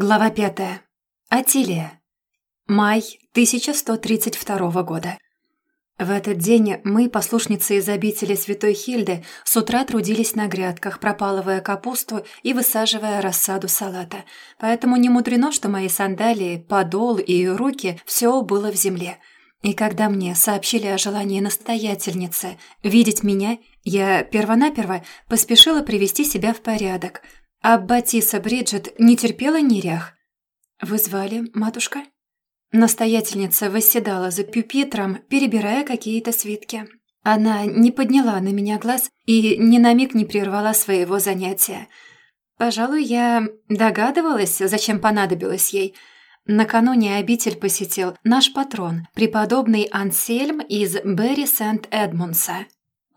Глава пятая. Атилия. Май 1132 года. В этот день мы, послушницы из обители Святой Хильды, с утра трудились на грядках, пропалывая капусту и высаживая рассаду салата. Поэтому не мудрено, что мои сандалии, подол и руки – все было в земле. И когда мне сообщили о желании настоятельницы видеть меня, я первонаперво поспешила привести себя в порядок – а Батиса Бриджит не терпела нерях. «Вы звали, матушка?» Настоятельница восседала за пюпитром, перебирая какие-то свитки. Она не подняла на меня глаз и ни на миг не прервала своего занятия. Пожалуй, я догадывалась, зачем понадобилось ей. Накануне обитель посетил наш патрон, преподобный Ансельм из Берри Сент-Эдмунса.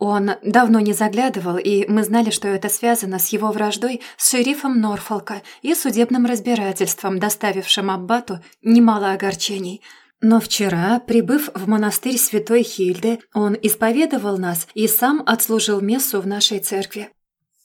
Он давно не заглядывал, и мы знали, что это связано с его враждой с шерифом Норфолка и судебным разбирательством, доставившим Аббату немало огорчений. Но вчера, прибыв в монастырь Святой Хильды, он исповедовал нас и сам отслужил мессу в нашей церкви.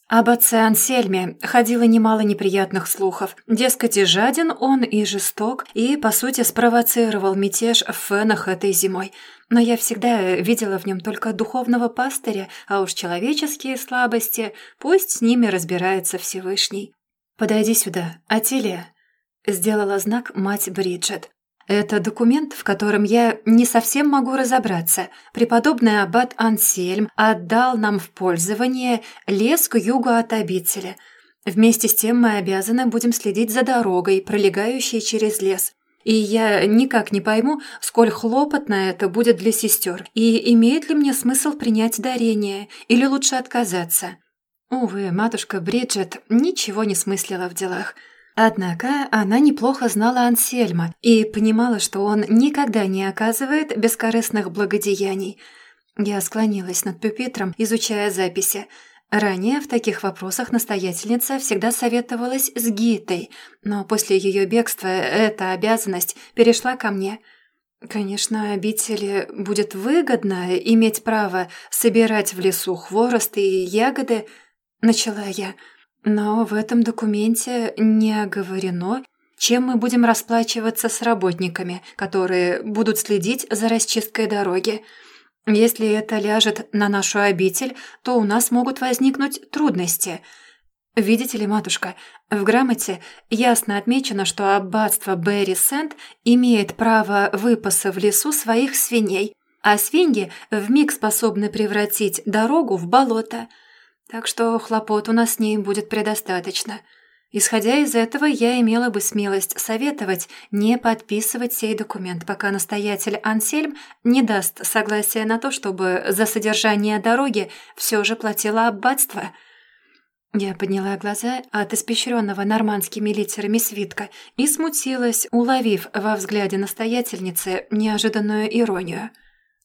Об отце Ансельме ходило немало неприятных слухов. Дескать, и жаден он, и жесток, и, по сути, спровоцировал мятеж в Фенах этой зимой. Но я всегда видела в нем только духовного пастыря, а уж человеческие слабости, пусть с ними разбирается Всевышний. «Подойди сюда, Атилия», — сделала знак мать Бриджет. Это документ, в котором я не совсем могу разобраться. Преподобный аббат Ансельм отдал нам в пользование лес к югу от обители. Вместе с тем мы обязаны будем следить за дорогой, пролегающей через лес. И я никак не пойму, сколь хлопотно это будет для сестер, и имеет ли мне смысл принять дарение, или лучше отказаться. Увы, матушка Бриджет ничего не смыслила в делах – Однако она неплохо знала Ансельма и понимала, что он никогда не оказывает бескорыстных благодеяний. Я склонилась над пюпитром, изучая записи. Ранее в таких вопросах настоятельница всегда советовалась с Гитой, но после ее бегства эта обязанность перешла ко мне. Конечно, обители будет выгодно иметь право собирать в лесу хворост и ягоды, начала я – но в этом документе не оговорено, чем мы будем расплачиваться с работниками, которые будут следить за расчисткой дороги. Если это ляжет на нашу обитель, то у нас могут возникнуть трудности. Видите ли, матушка, в грамоте ясно отмечено, что аббатство Берри Сент имеет право выпаса в лесу своих свиней, а свиньи вмиг способны превратить дорогу в болото – так что хлопот у нас с ней будет предостаточно. Исходя из этого, я имела бы смелость советовать не подписывать сей документ, пока настоятель Ансельм не даст согласия на то, чтобы за содержание дороги все же платило аббатство. Я подняла глаза от испещренного нормандскими литерами свитка и смутилась, уловив во взгляде настоятельницы неожиданную иронию –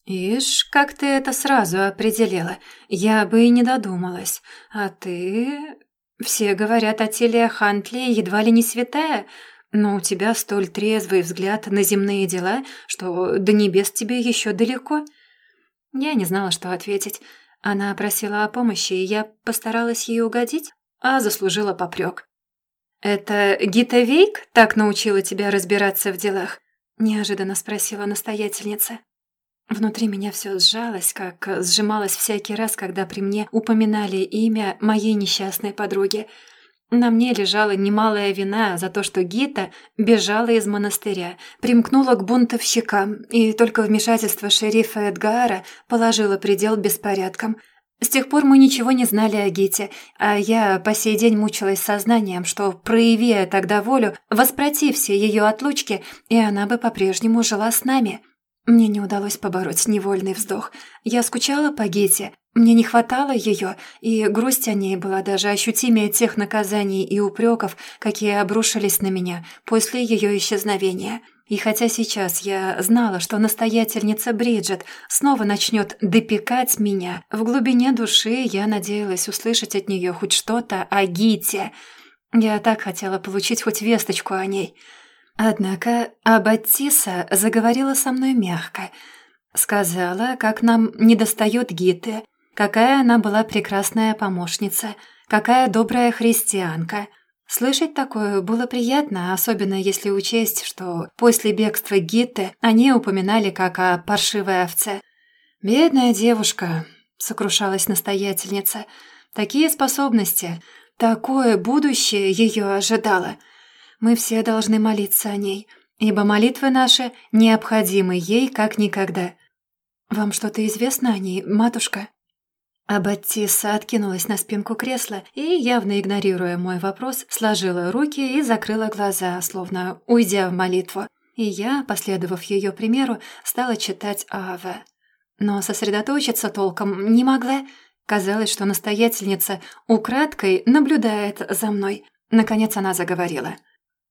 «Ишь, как ты это сразу определила. Я бы и не додумалась. А ты...» «Все говорят о теле Хантли едва ли не святая, но у тебя столь трезвый взгляд на земные дела, что до небес тебе еще далеко». Я не знала, что ответить. Она просила о помощи, и я постаралась ей угодить, а заслужила попрек. «Это Гита Вейк так научила тебя разбираться в делах?» – неожиданно спросила настоятельница. Внутри меня все сжалось, как сжималось всякий раз, когда при мне упоминали имя моей несчастной подруги. На мне лежала немалая вина за то, что Гита бежала из монастыря, примкнула к бунтовщикам, и только вмешательство шерифа Эдгара положило предел беспорядкам. С тех пор мы ничего не знали о Гите, а я по сей день мучилась сознанием, что, прояви я тогда волю, воспротив все ее отлучки, и она бы по-прежнему жила с нами». Мне не удалось побороть невольный вздох. Я скучала по Гете, мне не хватало ее, и грусть о ней была даже ощутимее тех наказаний и упреков, какие обрушились на меня после ее исчезновения. И хотя сейчас я знала, что настоятельница Бриджит снова начнет допекать меня, в глубине души я надеялась услышать от нее хоть что-то о Гите. Я так хотела получить хоть весточку о ней – Однако Аббатиса заговорила со мной мягко. Сказала, как нам недостает Гиты, какая она была прекрасная помощница, какая добрая христианка. Слышать такое было приятно, особенно если учесть, что после бегства Гитты они упоминали как о паршивой овце. «Бедная девушка», — сокрушалась настоятельница, — «такие способности, такое будущее ее ожидало. Мы все должны молиться о ней, ибо молитвы наши необходимы ей как никогда». «Вам что-то известно о ней, матушка?» Аббатиса откинулась на спинку кресла и, явно игнорируя мой вопрос, сложила руки и закрыла глаза, словно уйдя в молитву. И я, последовав ее примеру, стала читать Аве. Но сосредоточиться толком не могла. Казалось, что настоятельница украдкой наблюдает за мной. Наконец она заговорила.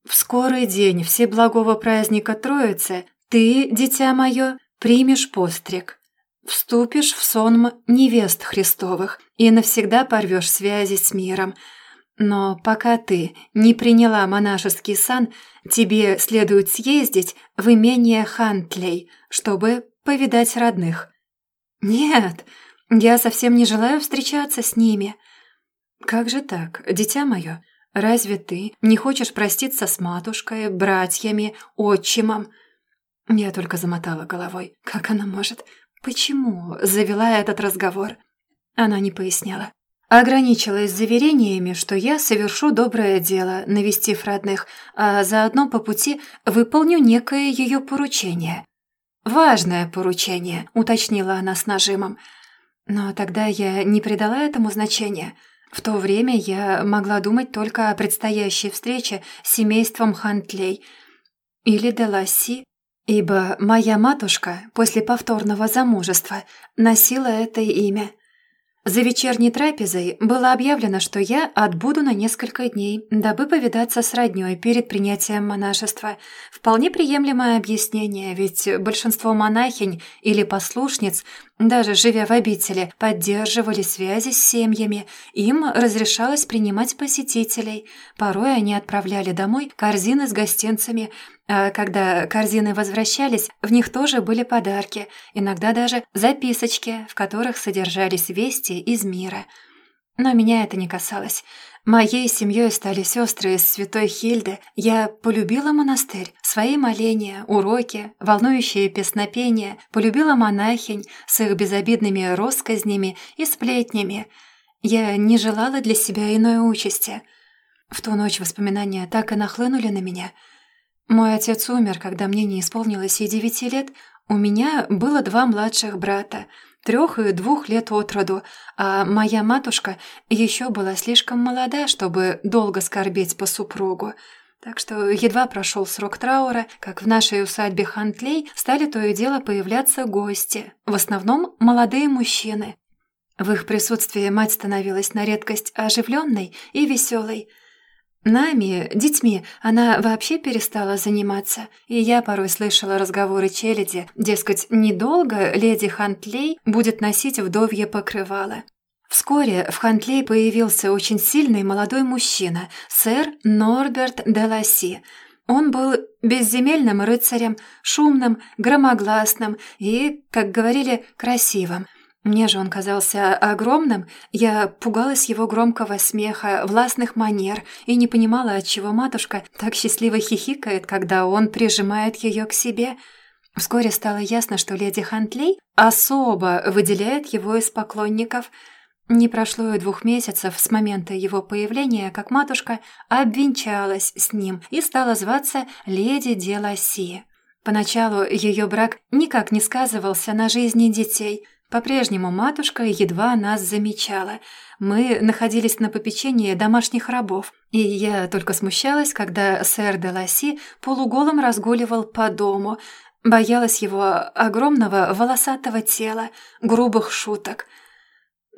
«В скорый день всеблагого праздника Троицы ты, дитя мое, примешь постриг, Вступишь в сон невест Христовых и навсегда порвешь связи с миром. Но пока ты не приняла монашеский сан, тебе следует съездить в имение Хантлей, чтобы повидать родных. Нет, я совсем не желаю встречаться с ними. Как же так, дитя мое? Разве ты не хочешь проститься с матушкой, братьями, отчимом? Я только замотала головой. Как она может? Почему завела этот разговор? Она не поясняла. Ограничилась заверениями, что я совершу доброе дело, навестив родных, а заодно по пути выполню некое ее поручение. «Важное поручение», — уточнила она с нажимом. Но тогда я не придала этому значения. В то время я могла думать только о предстоящей встрече с семейством Хантлей или Деласси, ибо моя матушка после повторного замужества носила это имя. За вечерней трапезой было объявлено, что я отбуду на несколько дней, дабы повидаться с роднёй перед принятием монашества. Вполне приемлемое объяснение, ведь большинство монахинь или послушниц, даже живя в обители, поддерживали связи с семьями, им разрешалось принимать посетителей. Порой они отправляли домой корзины с гостинцами, а когда корзины возвращались, в них тоже были подарки, иногда даже записочки, в которых содержались вести из мира. Но меня это не касалось. Моей семьей стали сестры из Святой Хильды. Я полюбила монастырь, свои моления, уроки, волнующие песнопения, полюбила монахинь с их безобидными россказнями и сплетнями. Я не желала для себя иной участи. В ту ночь воспоминания так и нахлынули на меня — мой отец умер, когда мне не исполнилось и девяти лет. У меня было два младших брата, трех и двух лет от роду, а моя матушка еще была слишком молода, чтобы долго скорбеть по супругу. Так что едва прошел срок траура, как в нашей усадьбе Хантлей стали то и дело появляться гости, в основном молодые мужчины. В их присутствии мать становилась на редкость оживленной и веселой – Нами, детьми, она вообще перестала заниматься, и я порой слышала разговоры челяди, дескать, недолго леди Хантлей будет носить вдовье покрывало. Вскоре в Хантлей появился очень сильный молодой мужчина, сэр Норберт де Ласси. Он был безземельным рыцарем, шумным, громогласным и, как говорили, красивым – мне же он казался огромным, я пугалась его громкого смеха, властных манер и не понимала, отчего матушка так счастливо хихикает, когда он прижимает ее к себе. Вскоре стало ясно, что леди Хантлей особо выделяет его из поклонников. Не прошло и двух месяцев с момента его появления, как матушка обвенчалась с ним и стала зваться леди Деласи. Поначалу ее брак никак не сказывался на жизни детей – по-прежнему матушка едва нас замечала. Мы находились на попечении домашних рабов, и я только смущалась, когда сэр де Ласси полуголым разгуливал по дому, боялась его огромного волосатого тела, грубых шуток.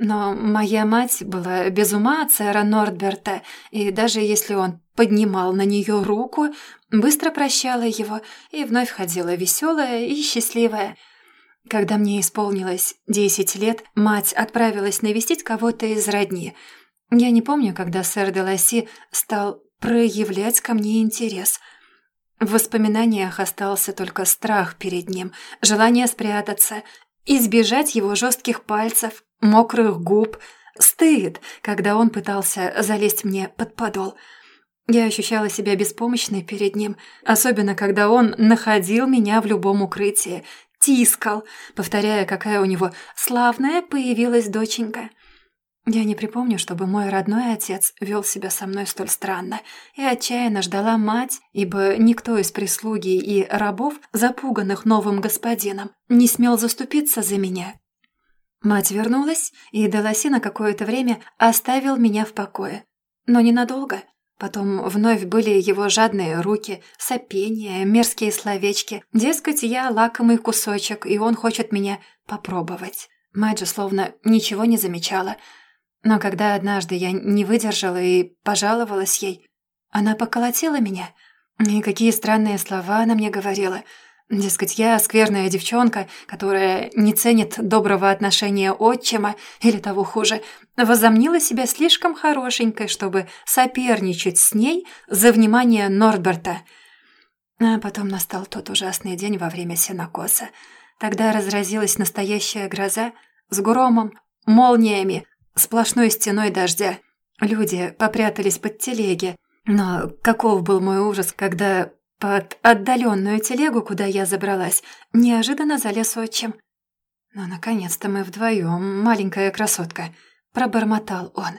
Но моя мать была без ума от сэра Нордберта, и даже если он поднимал на нее руку, быстро прощала его и вновь ходила веселая и счастливая – когда мне исполнилось десять лет, мать отправилась навестить кого-то из родни. Я не помню, когда сэр де Ласси стал проявлять ко мне интерес. В воспоминаниях остался только страх перед ним, желание спрятаться, избежать его жестких пальцев, мокрых губ, стыд, когда он пытался залезть мне под подол. Я ощущала себя беспомощной перед ним, особенно когда он находил меня в любом укрытии, тискал, повторяя, какая у него славная появилась доченька. Я не припомню, чтобы мой родной отец вел себя со мной столь странно, и отчаянно ждала мать, ибо никто из прислуги и рабов, запуганных новым господином, не смел заступиться за меня. Мать вернулась, и Деласи на какое-то время оставил меня в покое. Но ненадолго. Потом вновь были его жадные руки, сопения, мерзкие словечки. Дескать, я лакомый кусочек, и он хочет меня попробовать. Мать же словно ничего не замечала – но когда однажды я не выдержала и пожаловалась ей, она поколотила меня. И какие странные слова она мне говорила. Дескать, я скверная девчонка, которая не ценит доброго отношения отчима, или того хуже, возомнила себя слишком хорошенькой, чтобы соперничать с ней за внимание Нордберта. А потом настал тот ужасный день во время сенокоса. Тогда разразилась настоящая гроза с громом, молниями, сплошной стеной дождя. Люди попрятались под телеги. Но каков был мой ужас, когда под отдаленную телегу, куда я забралась, неожиданно залез отчим. «Ну, наконец-то мы вдвоем, маленькая красотка», — пробормотал он.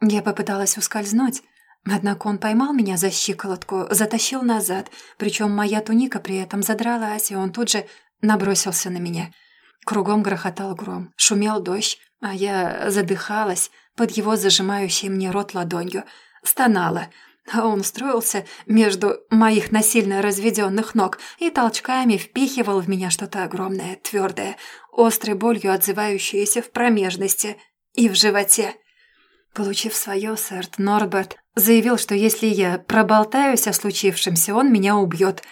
Я попыталась ускользнуть, однако он поймал меня за щиколотку, затащил назад, причем моя туника при этом задралась, и он тут же набросился на меня. Кругом грохотал гром, шумел дождь, а я задыхалась под его зажимающей мне рот ладонью, стонала, а он устроился между моих насильно разведенных ног и толчками впихивал в меня что-то огромное, твердое, острой болью отзывающееся в промежности и в животе. Получив свое, сэр Норберт заявил, что если я проболтаюсь о случившемся, он меня убьет.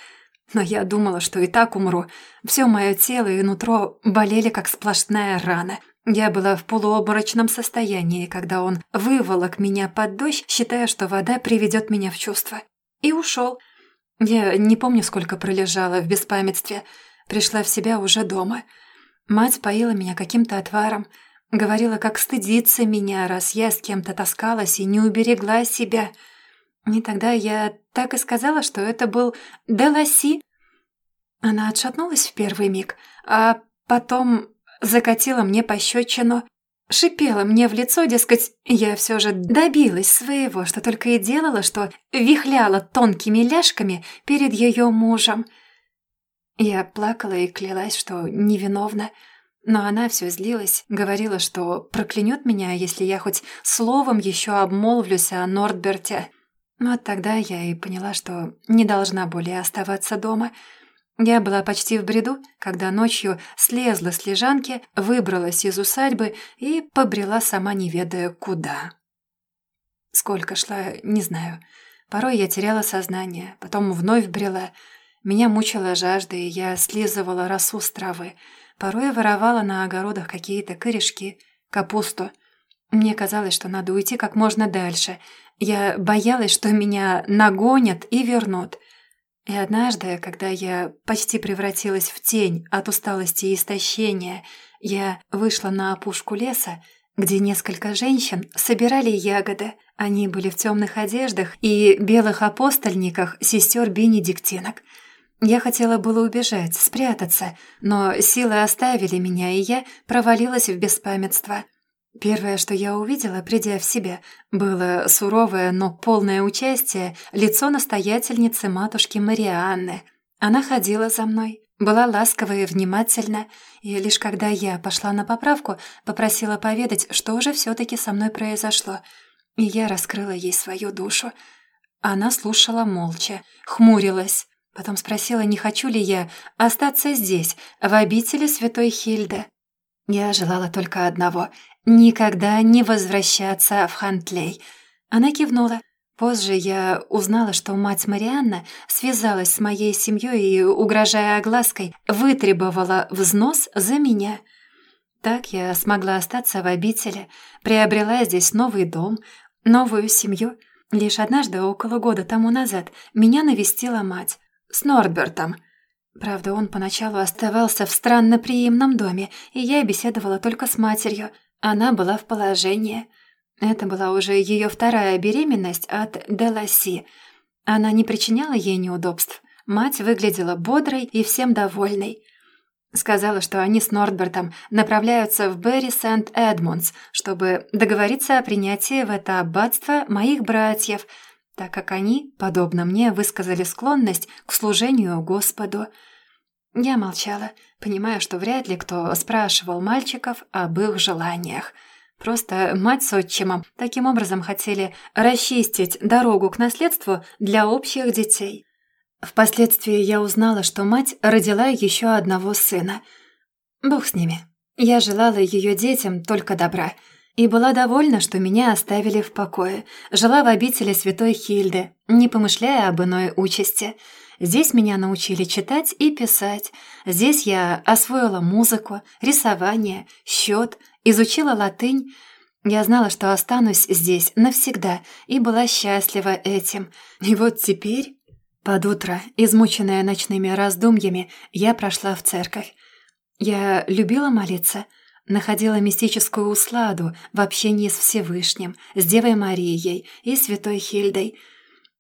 Но я думала, что и так умру. Все мое тело и нутро болели, как сплошная рана. Я была в полуобморочном состоянии, когда он выволок меня под дождь, считая, что вода приведет меня в чувство. И ушел. Я не помню, сколько пролежала в беспамятстве. Пришла в себя уже дома. Мать поила меня каким-то отваром. Говорила, как стыдиться меня, раз я с кем-то таскалась и не уберегла себя. И тогда я так и сказала, что это был Деласи. Она отшатнулась в первый миг, а потом закатила мне пощечину, шипела мне в лицо, дескать, я все же добилась своего, что только и делала, что вихляла тонкими ляжками перед ее мужем. Я плакала и клялась, что невиновна, но она все злилась, говорила, что проклянет меня, если я хоть словом еще обмолвлюсь о Нордберте. Вот тогда я и поняла, что не должна более оставаться дома — я была почти в бреду, когда ночью слезла с лежанки, выбралась из усадьбы и побрела сама не ведая куда. Сколько шла, не знаю. Порой я теряла сознание, потом вновь брела. Меня мучила жажда, и я слизывала росу с травы. Порой воровала на огородах какие-то корешки, капусту. Мне казалось, что надо уйти как можно дальше. Я боялась, что меня нагонят и вернут. И однажды, когда я почти превратилась в тень от усталости и истощения, я вышла на опушку леса, где несколько женщин собирали ягоды. Они были в темных одеждах и белых апостольниках сестер Бенедиктинок. Я хотела было убежать, спрятаться, но силы оставили меня, и я провалилась в беспамятство – Первое, что я увидела, придя в себя, было суровое, но полное участие лицо настоятельницы матушки Марианны. Она ходила за мной, была ласкова и внимательна, и лишь когда я пошла на поправку, попросила поведать, что уже все-таки со мной произошло, и я раскрыла ей свою душу. Она слушала молча, хмурилась, потом спросила, не хочу ли я остаться здесь, в обители святой Хильды. Я желала только одного никогда не возвращаться в Хантлей. Она кивнула. Позже я узнала, что мать Марианна связалась с моей семьей и, угрожая оглаской, вытребовала взнос за меня. Так я смогла остаться в обители, приобрела здесь новый дом, новую семью. Лишь однажды, около года тому назад, меня навестила мать с Норбертом. Правда, он поначалу оставался в странно приимном доме, и я беседовала только с матерью — она была в положении. Это была уже ее вторая беременность от Деласи. Она не причиняла ей неудобств. Мать выглядела бодрой и всем довольной. Сказала, что они с Нордбертом направляются в Берри Сент-Эдмундс, чтобы договориться о принятии в это аббатство моих братьев, так как они, подобно мне, высказали склонность к служению Господу. Я молчала, понимая, что вряд ли кто спрашивал мальчиков об их желаниях. Просто мать с отчимом таким образом хотели расчистить дорогу к наследству для общих детей. Впоследствии я узнала, что мать родила еще одного сына. Бог с ними. Я желала ее детям только добра. И была довольна, что меня оставили в покое. Жила в обители святой Хильды, не помышляя об иной участи. Здесь меня научили читать и писать. Здесь я освоила музыку, рисование, счет, изучила латынь. Я знала, что останусь здесь навсегда, и была счастлива этим. И вот теперь под утро, измученная ночными раздумьями, я прошла в церковь. Я любила молиться, находила мистическую усладу в общении с Всевышним, с Девой Марией и Святой Хильдой.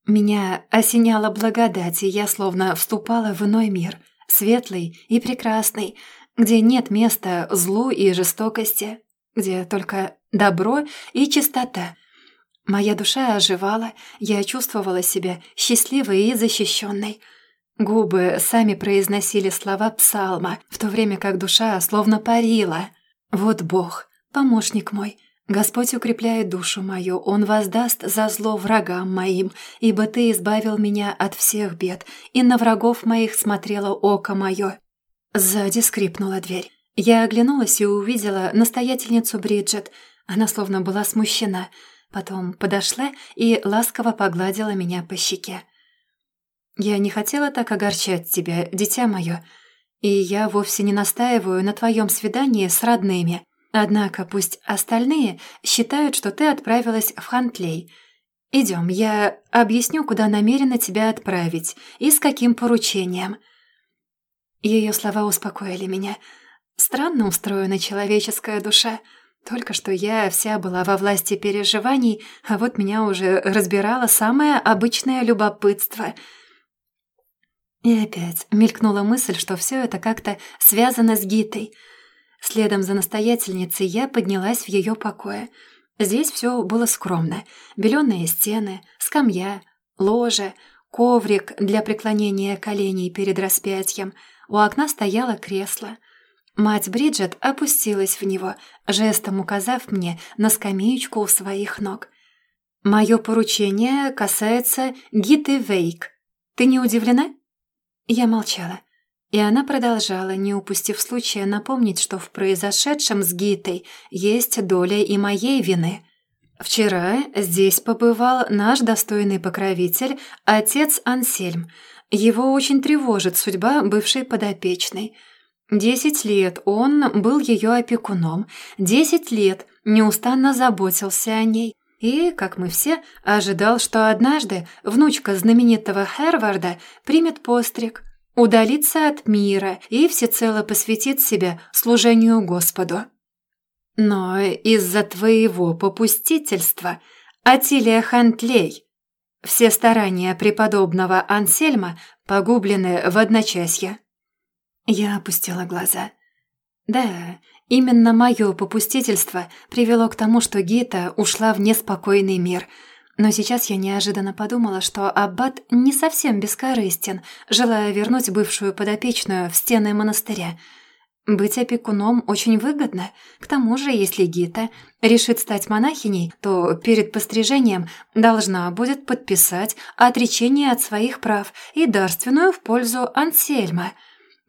Меня осеняла благодать, и я словно вступала в иной мир, светлый и прекрасный, где нет места злу и жестокости, где только добро и чистота — Моя душа оживала, я чувствовала себя счастливой и защищенной. Губы сами произносили слова псалма, в то время как душа словно парила. «Вот Бог, помощник мой, Господь укрепляет душу мою, Он воздаст за зло врагам моим, ибо Ты избавил меня от всех бед, и на врагов моих смотрело око мое». Сзади скрипнула дверь. Я оглянулась и увидела настоятельницу Бриджит. Она словно была смущена — Потом подошла и ласково погладила меня по щеке. «Я не хотела так огорчать тебя, дитя мое, и я вовсе не настаиваю на твоем свидании с родными. Однако пусть остальные считают, что ты отправилась в Хантлей. Идем, я объясню, куда намерена тебя отправить и с каким поручением». Ее слова успокоили меня. Странно устроена человеческая душа — только что я вся была во власти переживаний, а вот меня уже разбирало самое обычное любопытство. И опять мелькнула мысль, что все это как-то связано с Гитой. Следом за настоятельницей я поднялась в ее покое. Здесь все было скромно. Беленые стены, скамья, ложе, коврик для преклонения коленей перед распятием. У окна стояло кресло — Мать Бриджит опустилась в него, жестом указав мне на скамеечку у своих ног. «Мое поручение касается Гиты Вейк. Ты не удивлена?» Я молчала. И она продолжала, не упустив случая напомнить, что в произошедшем с Гитой есть доля и моей вины. «Вчера здесь побывал наш достойный покровитель, отец Ансельм. Его очень тревожит судьба бывшей подопечной». Десять лет он был ее опекуном, десять лет неустанно заботился о ней. И, как мы все, ожидал, что однажды внучка знаменитого Херварда примет постриг, удалится от мира и всецело посвятит себя служению Господу. Но из-за твоего попустительства, Атилия Хантлей, все старания преподобного Ансельма погублены в одночасье. Я опустила глаза. Да, именно мое попустительство привело к тому, что Гита ушла в неспокойный мир. Но сейчас я неожиданно подумала, что Аббат не совсем бескорыстен, желая вернуть бывшую подопечную в стены монастыря. Быть опекуном очень выгодно. К тому же, если Гита решит стать монахиней, то перед пострижением должна будет подписать отречение от своих прав и дарственную в пользу Ансельма –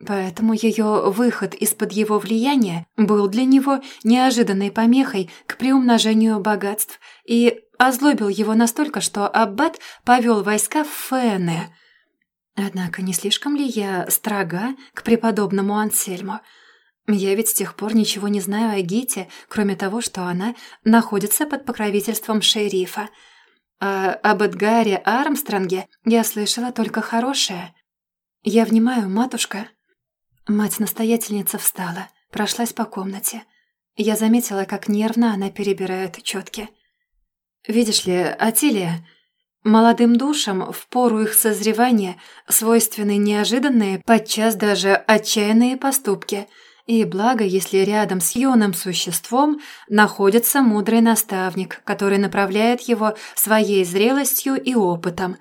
Поэтому ее выход из-под его влияния был для него неожиданной помехой к приумножению богатств и озлобил его настолько, что Аббат повел войска в Фене. Однако не слишком ли я строга к преподобному Ансельму? Я ведь с тех пор ничего не знаю о Гите, кроме того, что она находится под покровительством шерифа. А об Эдгаре Армстронге я слышала только хорошее. «Я внимаю, матушка», Мать-настоятельница встала, прошлась по комнате. Я заметила, как нервно она перебирает четки. Видишь ли, Атилия, молодым душам в пору их созревания свойственны неожиданные, подчас даже отчаянные поступки. И благо, если рядом с юным существом находится мудрый наставник, который направляет его своей зрелостью и опытом.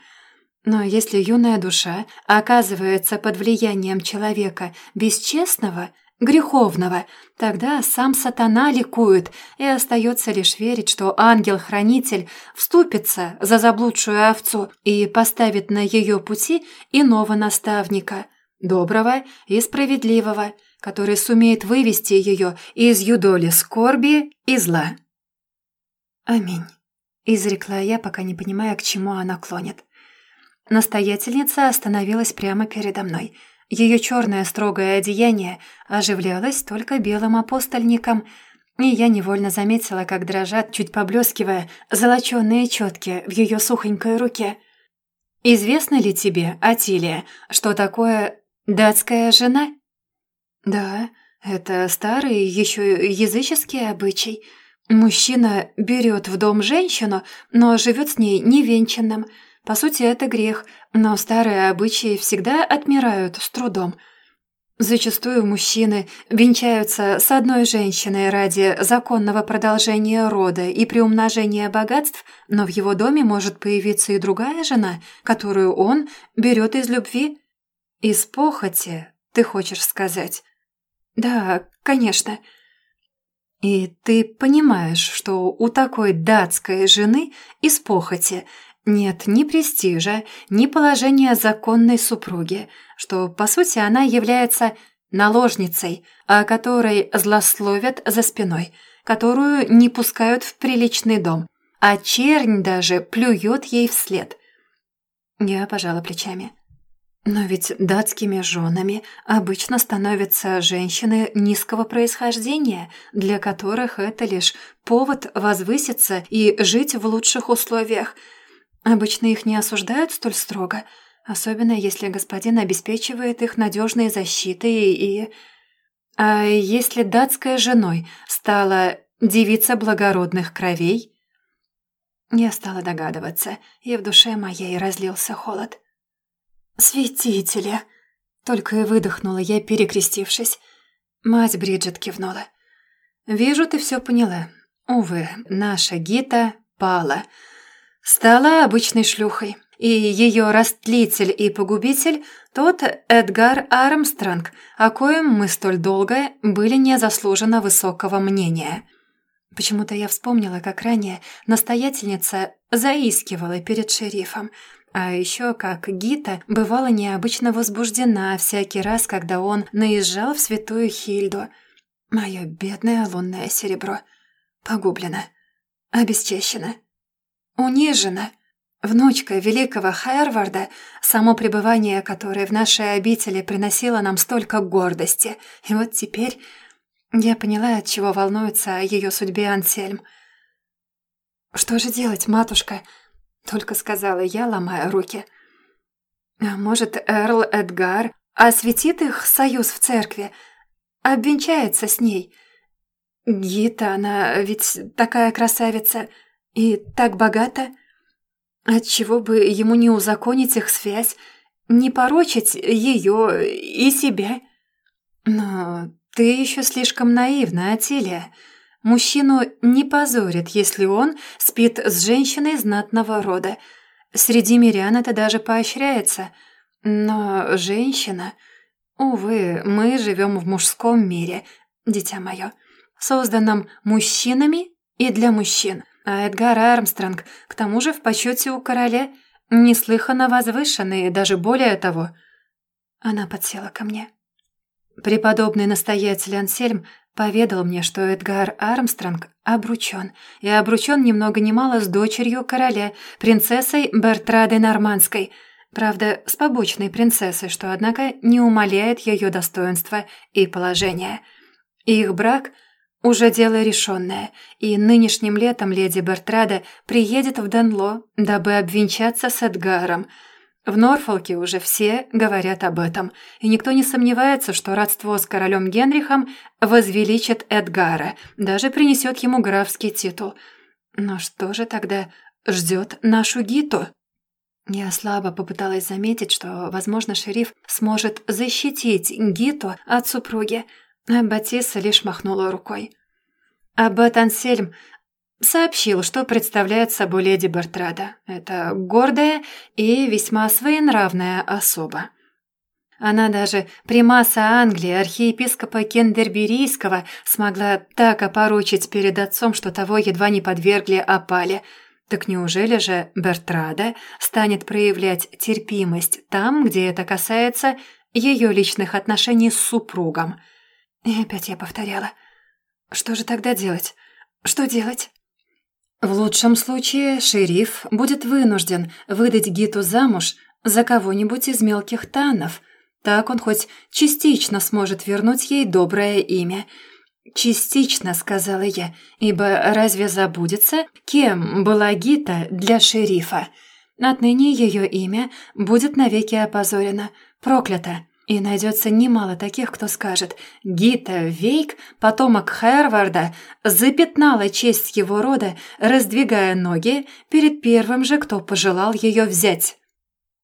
Но если юная душа оказывается под влиянием человека бесчестного – греховного, тогда сам сатана ликует, и остается лишь верить, что ангел-хранитель вступится за заблудшую овцу и поставит на ее пути иного наставника, доброго и справедливого, который сумеет вывести ее из юдоли скорби и зла. «Аминь», — изрекла я, пока не понимая, к чему она клонит. Настоятельница остановилась прямо передо мной — ее черное строгое одеяние оживлялось только белым апостольником, и я невольно заметила, как дрожат, чуть поблескивая, золоченые четки в ее сухонькой руке. «Известно ли тебе, Атилия, что такое датская жена?» «Да, это старый, еще языческий обычай. Мужчина берет в дом женщину, но живет с ней невенчанным». По сути, это грех, но старые обычаи всегда отмирают с трудом. Зачастую мужчины венчаются с одной женщиной ради законного продолжения рода и приумножения богатств, но в его доме может появиться и другая жена, которую он берет из любви. Из похоти, ты хочешь сказать? Да, конечно. И ты понимаешь, что у такой датской жены из похоти – нет ни престижа, ни положения законной супруги, что, по сути, она является наложницей, о которой злословят за спиной, которую не пускают в приличный дом, а чернь даже плюет ей вслед. Я пожала плечами. Но ведь датскими женами обычно становятся женщины низкого происхождения, для которых это лишь повод возвыситься и жить в лучших условиях – Обычно их не осуждают столь строго, особенно если господин обеспечивает их надежной защитой и... А если датской женой стала девица благородных кровей? Я стала догадываться, и в душе моей разлился холод. «Святители!» Только и выдохнула я, перекрестившись. Мать Бриджит кивнула. «Вижу, ты все поняла. Увы, наша Гита пала» стала обычной шлюхой. И ее растлитель и погубитель – тот Эдгар Армстронг, о коем мы столь долго были незаслуженно высокого мнения. Почему-то я вспомнила, как ранее настоятельница заискивала перед шерифом, а еще как Гита бывала необычно возбуждена всякий раз, когда он наезжал в святую Хильду. Мое бедное лунное серебро. Погублено. Обесчещено унижена. Внучка великого Хайрварда, само пребывание которой в нашей обители приносило нам столько гордости. И вот теперь я поняла, от чего волнуется о ее судьбе Ансельм. «Что же делать, матушка?» — только сказала я, ломая руки. «А может, Эрл Эдгар осветит их союз в церкви, обвенчается с ней? Гита, она ведь такая красавица...» И так богата. Отчего бы ему не узаконить их связь, не порочить ее и себя? Но ты еще слишком наивна, Атилия. Мужчину не позорит, если он спит с женщиной знатного рода. Среди мирян это даже поощряется. Но женщина... Увы, мы живем в мужском мире, дитя мое, созданном мужчинами и для мужчин – а Эдгар Армстронг, к тому же в почете у короля, неслыханно возвышенный, даже более того. Она подсела ко мне. Преподобный настоятель Ансельм поведал мне, что Эдгар Армстронг обручен, и обручен ни много ни мало с дочерью короля, принцессой Бертрадой Нормандской, правда, с побочной принцессой, что, однако, не умаляет ее достоинства и положения. Их брак — уже дело решенное, и нынешним летом леди Бертрада приедет в Денло, дабы обвенчаться с Эдгаром. В Норфолке уже все говорят об этом, и никто не сомневается, что родство с королем Генрихом возвеличит Эдгара, даже принесет ему графский титул. Но что же тогда ждет нашу Гиту? Я слабо попыталась заметить, что, возможно, шериф сможет защитить Гиту от супруги, Батиса лишь махнула рукой. Аббат Ансельм сообщил, что представляет собой леди Бертрада. Это гордая и весьма своенравная особа. Она даже примаса Англии, архиепископа Кендерберийского, смогла так опорочить перед отцом, что того едва не подвергли опале. Так неужели же Бертрада станет проявлять терпимость там, где это касается ее личных отношений с супругом? И опять я повторяла. Что же тогда делать? Что делать? В лучшем случае шериф будет вынужден выдать Гиту замуж за кого-нибудь из мелких танов – так он хоть частично сможет вернуть ей доброе имя. «Частично», — сказала я, ибо разве забудется, кем была Гита для шерифа? Отныне ее имя будет навеки опозорено, проклято. И найдется немало таких, кто скажет, Гита Вейк, потомок Хэрварда, запятнала честь его рода, раздвигая ноги перед первым же, кто пожелал ее взять.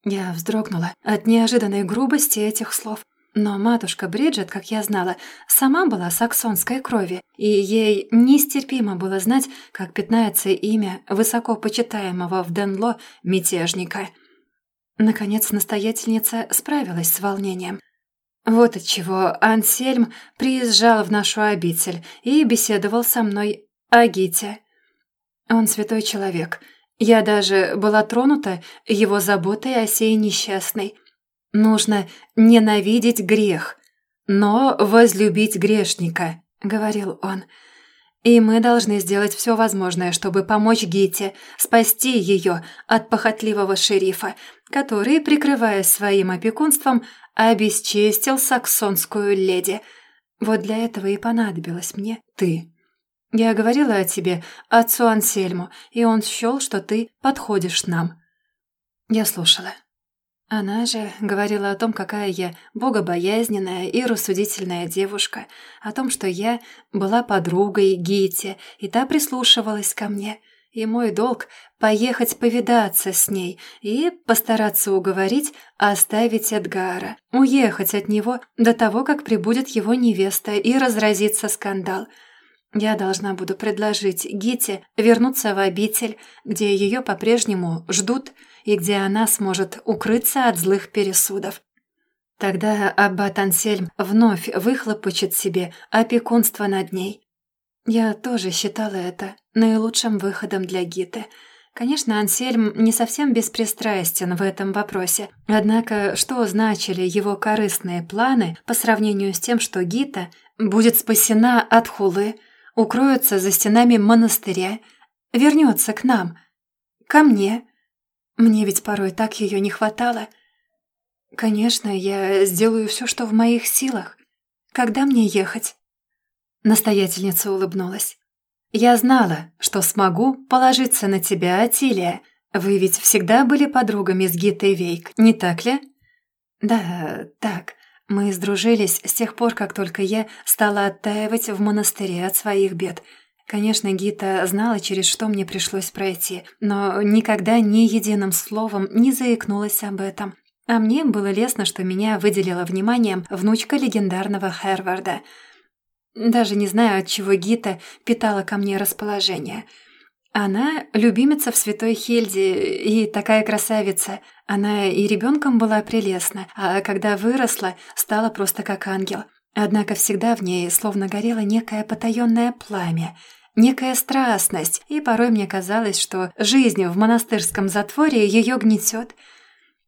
Я вздрогнула от неожиданной грубости этих слов. Но матушка Бриджит, как я знала, сама была саксонской крови, и ей нестерпимо было знать, как пятнается имя высоко почитаемого в Денло мятежника. Наконец настоятельница справилась с волнением. Вот отчего Ансельм приезжал в нашу обитель и беседовал со мной о Гите. Он святой человек — я даже была тронута его заботой о сей несчастной. Нужно ненавидеть грех, но возлюбить грешника, говорил он. И мы должны сделать все возможное, чтобы помочь Гите, спасти ее от похотливого шерифа, который, прикрываясь своим опекунством, обесчестил саксонскую леди. Вот для этого и понадобилась мне ты. Я говорила о тебе отцу Ансельму, и он счел, что ты подходишь нам». Я слушала. Она же говорила о том, какая я богобоязненная и рассудительная девушка, о том, что я была подругой Гите, и та прислушивалась ко мне, и мой долг — поехать повидаться с ней и постараться уговорить оставить Эдгара, уехать от него до того, как прибудет его невеста и разразится скандал — я должна буду предложить Гите вернуться в обитель, где ее по-прежнему ждут и где она сможет укрыться от злых пересудов. Тогда аббат Ансельм вновь выхлопочет себе опекунство над ней. Я тоже считала это наилучшим выходом для Гиты. Конечно, Ансельм не совсем беспристрастен в этом вопросе, однако что значили его корыстные планы по сравнению с тем, что Гита будет спасена от хулы, укроется за стенами монастыря, вернется к нам, ко мне. Мне ведь порой так ее не хватало. Конечно, я сделаю все, что в моих силах. Когда мне ехать?» Настоятельница улыбнулась. «Я знала, что смогу положиться на тебя, Атилия. Вы ведь всегда были подругами с Гитой Вейк, не так ли?» «Да, так. Мы сдружились с тех пор, как только я стала оттаивать в монастыре от своих бед. Конечно, Гита знала, через что мне пришлось пройти, но никогда ни единым словом не заикнулась об этом. А мне было лестно, что меня выделила вниманием внучка легендарного Херварда. Даже не знаю, от чего Гита питала ко мне расположение – она любимица в Святой Хельде и такая красавица. Она и ребенком была прелестна, а когда выросла, стала просто как ангел. Однако всегда в ней словно горело некое потаенное пламя, некая страстность, и порой мне казалось, что жизнь в монастырском затворе ее гнетет.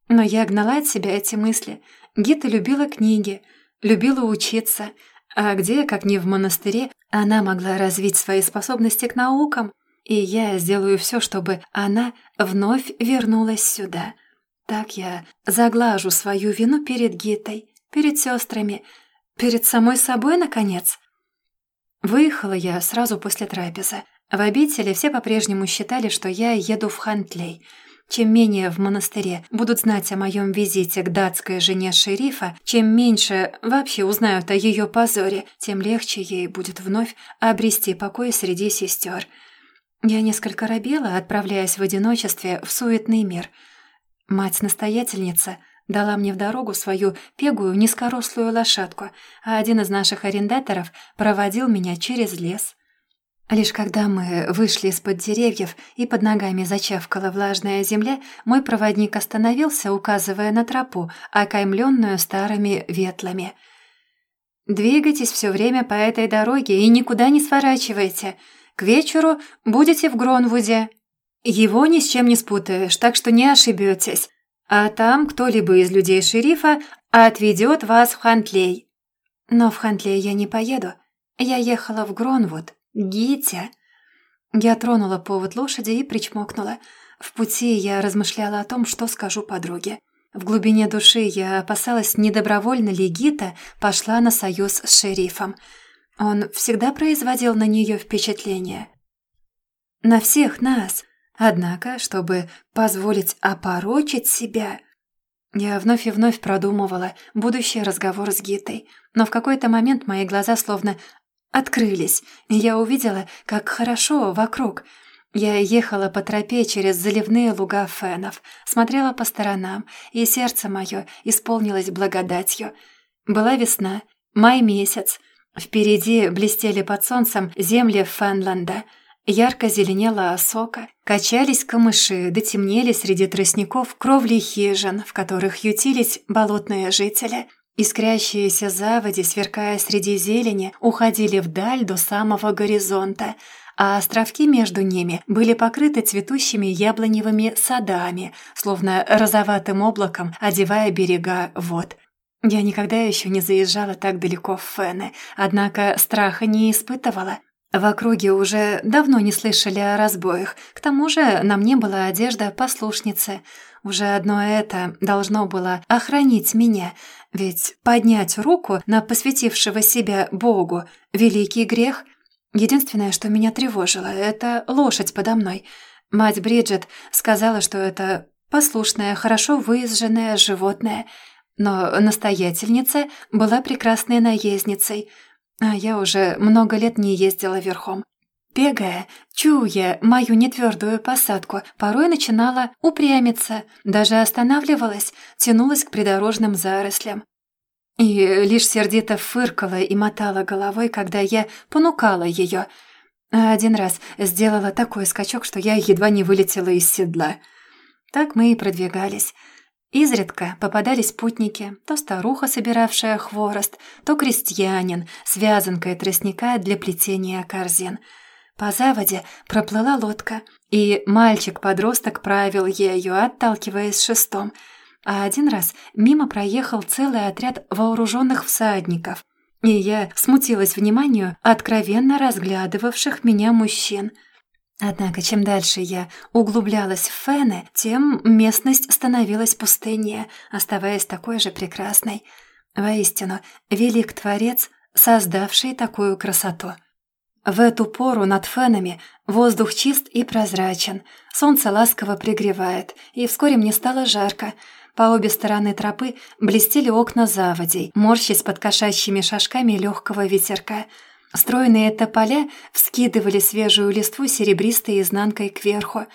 Но я гнала от себя эти мысли. Гита любила книги, любила учиться, а где, как не в монастыре, она могла развить свои способности к наукам – и я сделаю все, чтобы она вновь вернулась сюда. Так я заглажу свою вину перед Гитой, перед сестрами, перед самой собой, наконец. Выехала я сразу после трапезы. В обители все по-прежнему считали, что я еду в Хантлей. Чем менее в монастыре будут знать о моем визите к датской жене шерифа, чем меньше вообще узнают о ее позоре, тем легче ей будет вновь обрести покой среди сестер. Я несколько робела, отправляясь в одиночестве в суетный мир. Мать-настоятельница дала мне в дорогу свою пегую низкорослую лошадку, а один из наших арендаторов проводил меня через лес. Лишь когда мы вышли из-под деревьев и под ногами зачавкала влажная земля, мой проводник остановился, указывая на тропу, окаймленную старыми ветлами. «Двигайтесь все время по этой дороге и никуда не сворачивайте», к вечеру будете в Гронвуде. Его ни с чем не спутаешь, так что не ошибетесь. А там кто-либо из людей шерифа отведет вас в Хантлей. Но в Хантлей я не поеду. Я ехала в Гронвуд. Гитя. Я тронула повод лошади и причмокнула. В пути я размышляла о том, что скажу подруге. В глубине души я опасалась, недобровольно ли Гита пошла на союз с шерифом – он всегда производил на нее впечатление. На всех нас. Однако, чтобы позволить опорочить себя... Я вновь и вновь продумывала будущий разговор с Гитой, но в какой-то момент мои глаза словно открылись, и я увидела, как хорошо вокруг. Я ехала по тропе через заливные луга фенов, смотрела по сторонам, и сердце мое исполнилось благодатью. Была весна, май месяц — Впереди блестели под солнцем земли Фенленда. Ярко зеленела осока, качались камыши, дотемнели среди тростников кровли хижин, в которых ютились болотные жители. Искрящиеся заводи, сверкая среди зелени, уходили вдаль до самого горизонта, а островки между ними были покрыты цветущими яблоневыми садами, словно розоватым облаком одевая берега вод – я никогда еще не заезжала так далеко в Фены, однако страха не испытывала. В округе уже давно не слышали о разбоях, к тому же на мне была одежда послушницы. Уже одно это должно было охранить меня, ведь поднять руку на посвятившего себя Богу — великий грех. Единственное, что меня тревожило, — это лошадь подо мной. Мать Бриджит сказала, что это послушное, хорошо выезженное животное — но настоятельница была прекрасной наездницей, а я уже много лет не ездила верхом. Бегая, чуя мою нетвердую посадку, порой начинала упрямиться, даже останавливалась, тянулась к придорожным зарослям. И лишь сердито фыркала и мотала головой, когда я понукала ее. А один раз сделала такой скачок, что я едва не вылетела из седла. Так мы и продвигались. Изредка попадались путники, то старуха, собиравшая хворост, то крестьянин с вязанкой тростника для плетения корзин. По заводе проплыла лодка, и мальчик-подросток правил ею, отталкиваясь шестом. А один раз мимо проехал целый отряд вооруженных всадников, и я смутилась вниманию откровенно разглядывавших меня мужчин – Однако, чем дальше я углублялась в фены, тем местность становилась пустыннее, оставаясь такой же прекрасной. Воистину, велик Творец, создавший такую красоту. В эту пору над фенами воздух чист и прозрачен, солнце ласково пригревает, и вскоре мне стало жарко. По обе стороны тропы блестели окна заводей, морщась под кошачьими шажками легкого ветерка — Стройные тополя вскидывали свежую листву серебристой изнанкой кверху.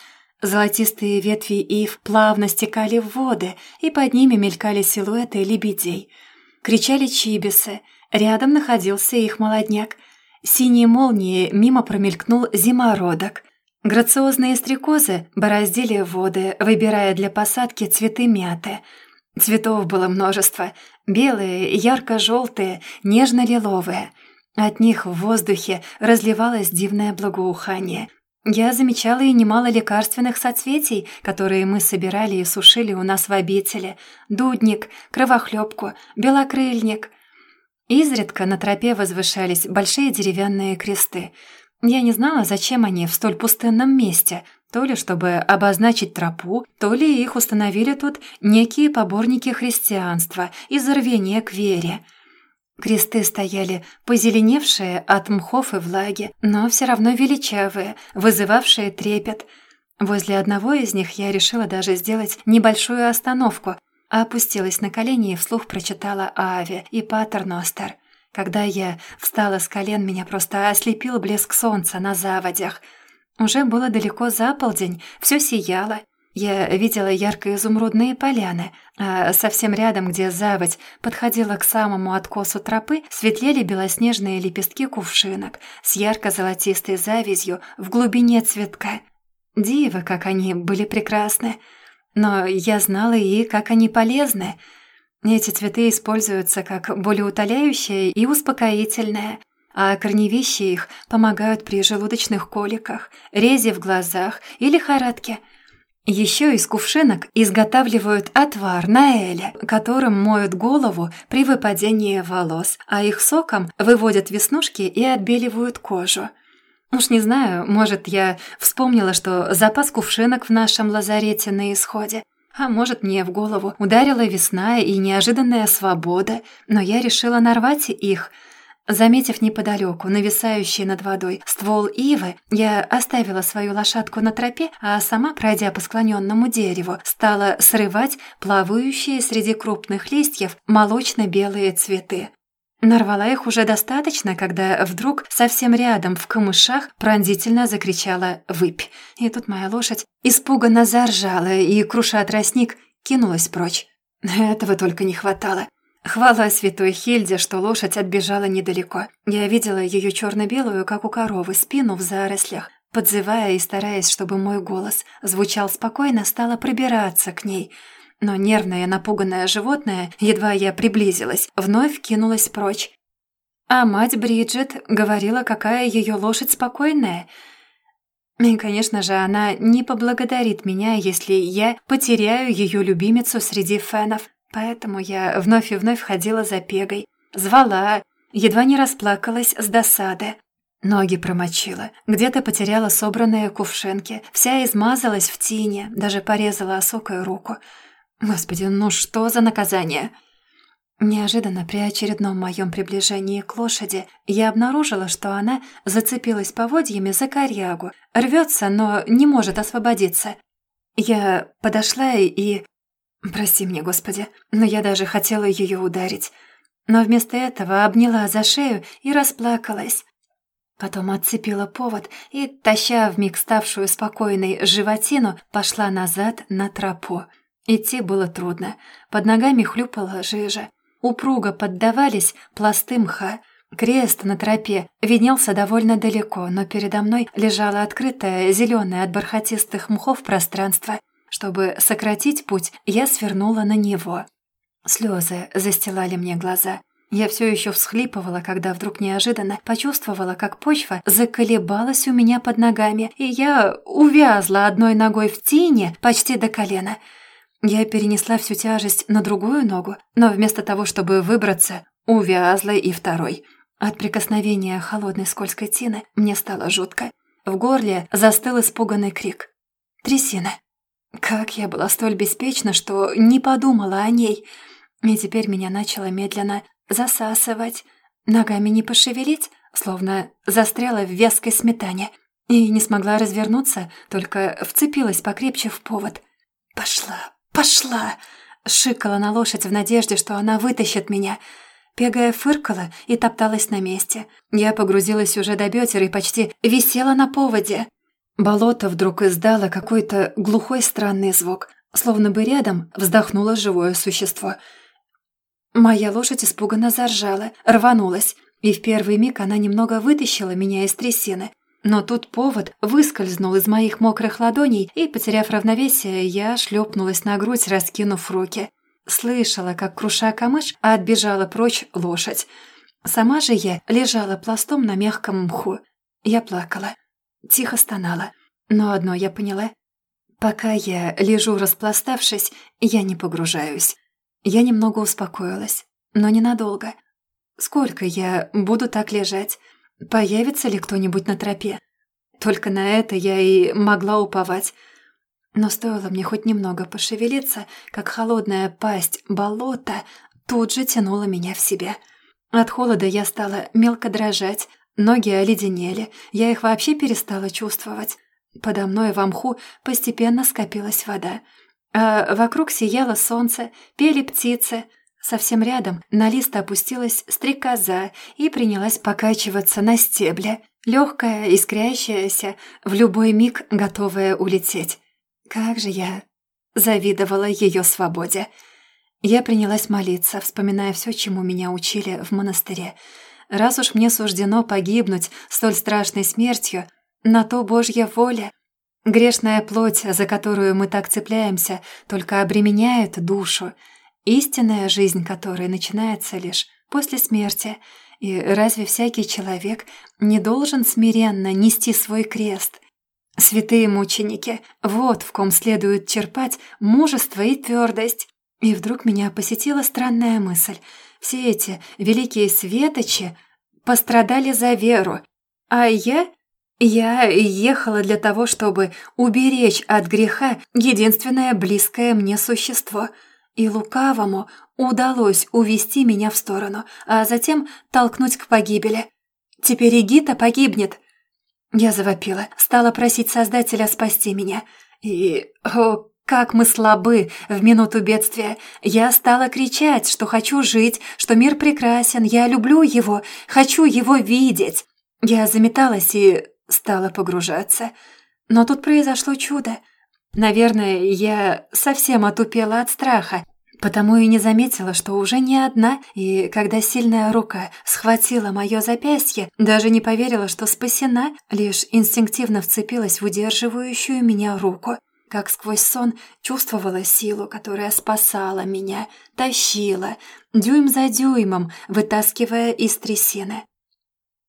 Золотистые ветви ив плавно стекали в воды, и под ними мелькали силуэты лебедей. Кричали чибисы, рядом находился их молодняк. Синие молнии мимо промелькнул зимородок. Грациозные стрекозы бороздили воды, выбирая для посадки цветы мяты. Цветов было множество — белые, ярко-желтые, нежно-лиловые — от них в воздухе разливалось дивное благоухание. Я замечала и немало лекарственных соцветий, которые мы собирали и сушили у нас в обители. Дудник, кровохлебку, белокрыльник. Изредка на тропе возвышались большие деревянные кресты. Я не знала, зачем они в столь пустынном месте, то ли чтобы обозначить тропу, то ли их установили тут некие поборники христианства из рвения к вере – Кресты стояли позеленевшие от мхов и влаги, но все равно величавые, вызывавшие трепет. Возле одного из них я решила даже сделать небольшую остановку, опустилась на колени и вслух прочитала Ави и Патерностер. Когда я встала с колен, меня просто ослепил блеск солнца на заводях. Уже было далеко за полдень, все сияло. Я видела ярко-изумрудные поляны, а совсем рядом, где заводь подходила к самому откосу тропы, светлели белоснежные лепестки кувшинок с ярко-золотистой завязью в глубине цветка. Диво, как они были прекрасны. Но я знала и как они полезны. Эти цветы используются как болеутоляющее и успокоительное, а корневища их помогают при желудочных коликах, резе в глазах и лихорадке. Еще из кувшинок изготавливают отвар наэля, которым моют голову при выпадении волос, а их соком выводят веснушки и отбеливают кожу. Уж не знаю, может, я вспомнила, что запас кувшинок в нашем лазарете на исходе. А может, мне в голову ударила весна и неожиданная свобода, но я решила нарвать их. Заметив неподалеку нависающий над водой ствол ивы, я оставила свою лошадку на тропе, а сама, пройдя по склоненному дереву, стала срывать плавающие среди крупных листьев молочно-белые цветы. Нарвала их уже достаточно, когда вдруг совсем рядом в камышах пронзительно закричала «Выпь!». И тут моя лошадь испуганно заржала и, круша тростник, кинулась прочь. Этого только не хватало. Хвала святой Хильде, что лошадь отбежала недалеко. Я видела ее черно-белую, как у коровы, спину в зарослях. Подзывая и стараясь, чтобы мой голос звучал спокойно, стала пробираться к ней – но нервное, напуганное животное, едва я приблизилась, вновь кинулась прочь. А мать Бриджит говорила, какая ее лошадь спокойная. И, конечно же, она не поблагодарит меня, если я потеряю ее любимицу среди фенов. Поэтому я вновь и вновь ходила за пегой. Звала, едва не расплакалась с досады. Ноги промочила, где-то потеряла собранные кувшинки, вся измазалась в тине, даже порезала осокой руку — Господи, ну что за наказание? Неожиданно при очередном моем приближении к лошади я обнаружила, что она зацепилась поводьями за корягу, рвется, но не может освободиться. Я подошла и... Прости меня, Господи, но я даже хотела ее ударить. Но вместо этого обняла за шею и расплакалась. Потом отцепила повод и, таща вмиг ставшую спокойной животину, пошла назад на тропу. Идти было трудно. Под ногами хлюпала жижа. Упруго поддавались пласты мха. Крест на тропе виднелся довольно далеко, но передо мной лежало открытое, зеленое от бархатистых мхов пространство. Чтобы сократить путь, я свернула на него. Слезы застилали мне глаза. Я все еще всхлипывала, когда вдруг неожиданно почувствовала, как почва заколебалась у меня под ногами, и я увязла одной ногой в тине почти до колена — я перенесла всю тяжесть на другую ногу, но вместо того, чтобы выбраться, увязла и второй. От прикосновения холодной скользкой тины мне стало жутко. В горле застыл испуганный крик. «Трясина!» Как я была столь беспечна, что не подумала о ней. И теперь меня начало медленно засасывать. Ногами не пошевелить, словно застряла в вязкой сметане. И не смогла развернуться, только вцепилась покрепче в повод. «Пошла, «Пошла!» — шикала на лошадь в надежде, что она вытащит меня. Пегая фыркала и топталась на месте. Я погрузилась уже до бедер и почти висела на поводе. Болото вдруг издало какой-то глухой странный звук, словно бы рядом вздохнуло живое существо. Моя лошадь испуганно заржала, рванулась, и в первый миг она немного вытащила меня из трясины. Но тут повод выскользнул из моих мокрых ладоней, и, потеряв равновесие, я шлепнулась на грудь, раскинув руки. Слышала, как, круша камыш, отбежала прочь лошадь. Сама же я лежала пластом на мягком мху. Я плакала, тихо стонала. Но одно я поняла. Пока я лежу распластавшись, я не погружаюсь. Я немного успокоилась, но ненадолго. Сколько я буду так лежать? Появится ли кто-нибудь на тропе? Только на это я и могла уповать. Но стоило мне хоть немного пошевелиться, как холодная пасть болота тут же тянула меня в себя. От холода я стала мелко дрожать, ноги оледенели, я их вообще перестала чувствовать. Подо мной в мху постепенно скопилась вода. А вокруг сияло солнце, пели птицы — Совсем рядом на лист опустилась стрекоза и принялась покачиваться на стебле. легкая, искрящаяся, в любой миг готовая улететь. Как же я завидовала ее свободе. Я принялась молиться, вспоминая все, чему меня учили в монастыре. Раз уж мне суждено погибнуть столь страшной смертью, на то Божья воля. Грешная плоть, за которую мы так цепляемся, только обременяет душу. Истинная жизнь которой начинается лишь после смерти. И разве всякий человек не должен смиренно нести свой крест? Святые мученики, вот в ком следует черпать мужество и твердость. И вдруг меня посетила странная мысль. Все эти великие светочи пострадали за веру, а я... Я ехала для того, чтобы уберечь от греха единственное близкое мне существо. И лукавому удалось увести меня в сторону, а затем толкнуть к погибели. Теперь и Гита погибнет. Я завопила, стала просить Создателя спасти меня. И, о, как мы слабы в минуту бедствия. Я стала кричать, что хочу жить, что мир прекрасен, я люблю его, хочу его видеть. Я заметалась и стала погружаться. Но тут произошло чудо. Наверное, я совсем отупела от страха, потому и не заметила, что уже не одна, и когда сильная рука схватила мое запястье, даже не поверила, что спасена, лишь инстинктивно вцепилась в удерживающую меня руку как сквозь сон чувствовала силу, которая спасала меня, тащила, дюйм за дюймом, вытаскивая из трясины.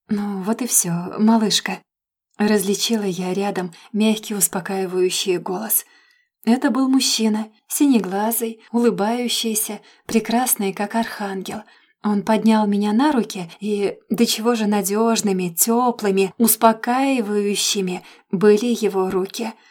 «Ну, вот и все, малышка», — различила я рядом мягкий успокаивающий голос. Это был мужчина, синеглазый, улыбающийся, прекрасный, как архангел. Он поднял меня на руки, и до чего же надежными, теплыми, успокаивающими были его руки —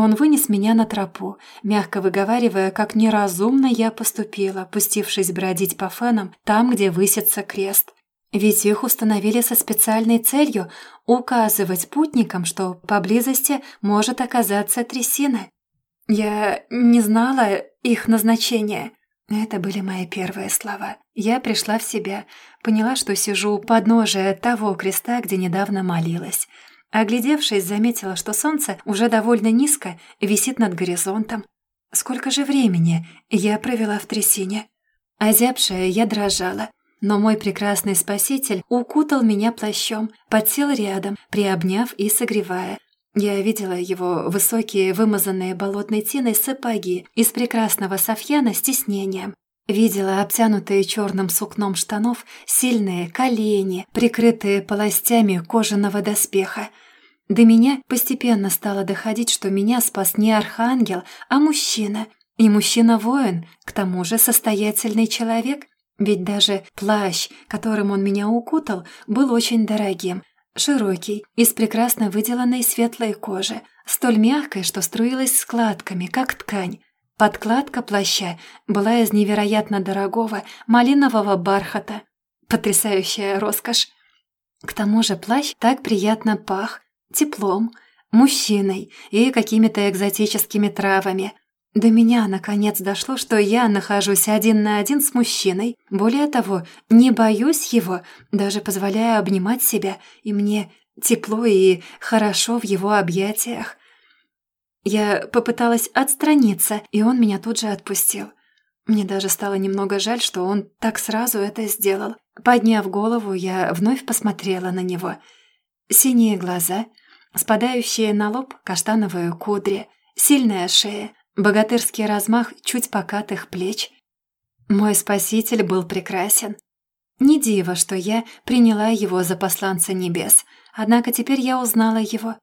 он вынес меня на тропу, мягко выговаривая, как неразумно я поступила, пустившись бродить по фенам там, где высится крест. Ведь их установили со специальной целью указывать путникам, что поблизости может оказаться трясина. Я не знала их назначения. Это были мои первые слова. Я пришла в себя, поняла, что сижу у подножия того креста, где недавно молилась. Оглядевшись, заметила, что солнце уже довольно низко висит над горизонтом. Сколько же времени я провела в трясине? Озябшая я дрожала, но мой прекрасный спаситель укутал меня плащом, подсел рядом, приобняв и согревая. Я видела его высокие, вымазанные болотной тиной сапоги из прекрасного софьяна с тиснением, Видела обтянутые черным сукном штанов сильные колени, прикрытые полостями кожаного доспеха. До меня постепенно стало доходить, что меня спас не архангел, а мужчина. И мужчина-воин, к тому же состоятельный человек. Ведь даже плащ, которым он меня укутал, был очень дорогим. Широкий, из прекрасно выделанной светлой кожи, столь мягкой, что струилась складками, как ткань. Подкладка плаща была из невероятно дорогого малинового бархата. Потрясающая роскошь. К тому же плащ так приятно пах, теплом, мужчиной и какими-то экзотическими травами. До меня наконец дошло, что я нахожусь один на один с мужчиной. Более того, не боюсь его, даже позволяю обнимать себя, и мне тепло и хорошо в его объятиях. Я попыталась отстраниться, и он меня тут же отпустил. Мне даже стало немного жаль, что он так сразу это сделал. Подняв голову, я вновь посмотрела на него. Синие глаза, спадающие на лоб каштановые кудри, сильная шея, богатырский размах чуть покатых плеч. Мой спаситель был прекрасен. Не диво, что я приняла его за посланца небес, однако теперь я узнала его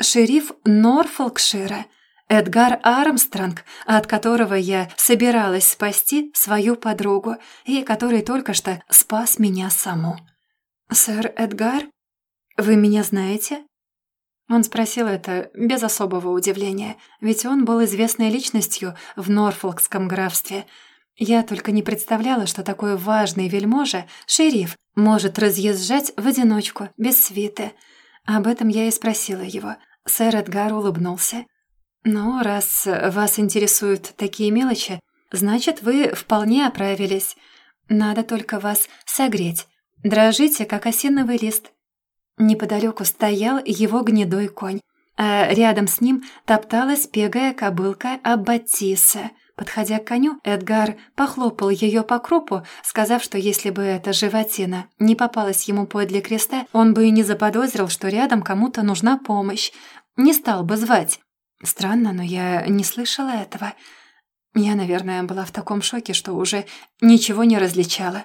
шериф Норфолкшира, Эдгар Армстронг, от которого я собиралась спасти свою подругу и который только что спас меня саму. «Сэр Эдгар, вы меня знаете?» Он спросил это без особого удивления, ведь он был известной личностью в Норфолкском графстве. Я только не представляла, что такой важный вельможа, шериф, может разъезжать в одиночку, без свиты. Об этом я и спросила его – Сэр Эдгар улыбнулся. «Ну, раз вас интересуют такие мелочи, значит, вы вполне оправились. Надо только вас согреть. Дрожите, как осиновый лист». Неподалеку стоял его гнедой конь, а рядом с ним топталась пегая кобылка Аббатиса. Подходя к коню, Эдгар похлопал ее по крупу, сказав, что если бы эта животина не попалась ему подле креста, он бы и не заподозрил, что рядом кому-то нужна помощь. Не стал бы звать. Странно, но я не слышала этого. Я, наверное, была в таком шоке, что уже ничего не различала.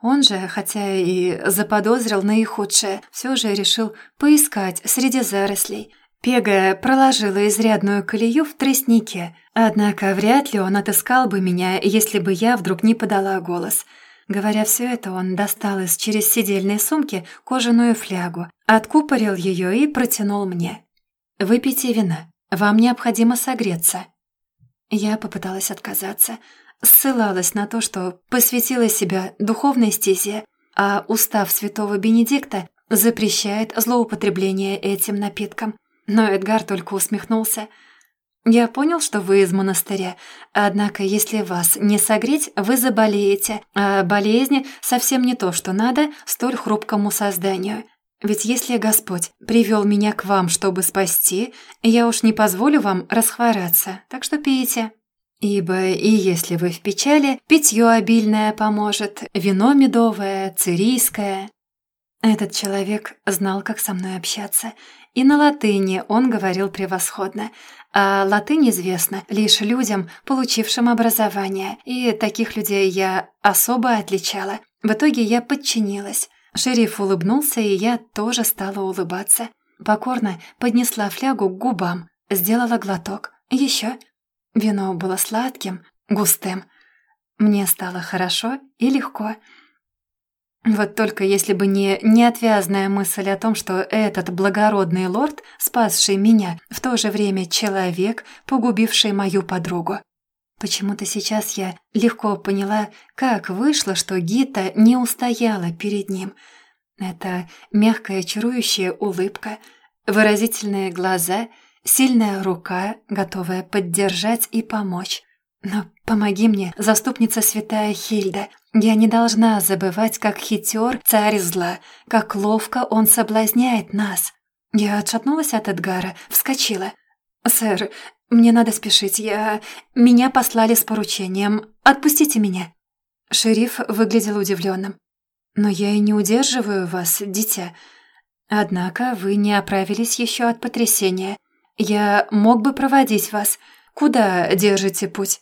Он же, хотя и заподозрил наихудшее, все же решил поискать среди зарослей. Пега проложила изрядную колею в тростнике, однако вряд ли он отыскал бы меня, если бы я вдруг не подала голос. Говоря все это, он достал из через сидельной сумки кожаную флягу, откупорил ее и протянул мне. «Выпейте вина. Вам необходимо согреться». Я попыталась отказаться, ссылалась на то, что посвятила себя духовной стезе, а устав святого Бенедикта запрещает злоупотребление этим напитком. Но Эдгар только усмехнулся. «Я понял, что вы из монастыря, однако если вас не согреть, вы заболеете, а болезнь совсем не то, что надо столь хрупкому созданию. Ведь если Господь привел меня к вам, чтобы спасти, я уж не позволю вам расхвораться, так что пейте». Ибо и если вы в печали, питье обильное поможет, вино медовое, цирийское. Этот человек знал, как со мной общаться, и на латыни он говорил превосходно, а латынь известна лишь людям, получившим образование, и таких людей я особо отличала. В итоге я подчинилась. Шериф улыбнулся, и я тоже стала улыбаться. Покорно поднесла флягу к губам, сделала глоток. Еще Вино было сладким, густым. Мне стало хорошо и легко. Вот только если бы не неотвязная мысль о том, что этот благородный лорд, спасший меня, в то же время человек, погубивший мою подругу. Почему-то сейчас я легко поняла, как вышло, что Гита не устояла перед ним. Это мягкая чарующая улыбка, выразительные глаза — Сильная рука, готовая поддержать и помочь. Но помоги мне, заступница святая Хильда. Я не должна забывать, как хитер царь зла, как ловко он соблазняет нас. Я отшатнулась от Эдгара, вскочила. «Сэр, мне надо спешить, я... Меня послали с поручением. Отпустите меня». Шериф выглядел удивленным. «Но я и не удерживаю вас, дитя. Однако вы не оправились еще от потрясения». Я мог бы проводить вас. Куда держите путь?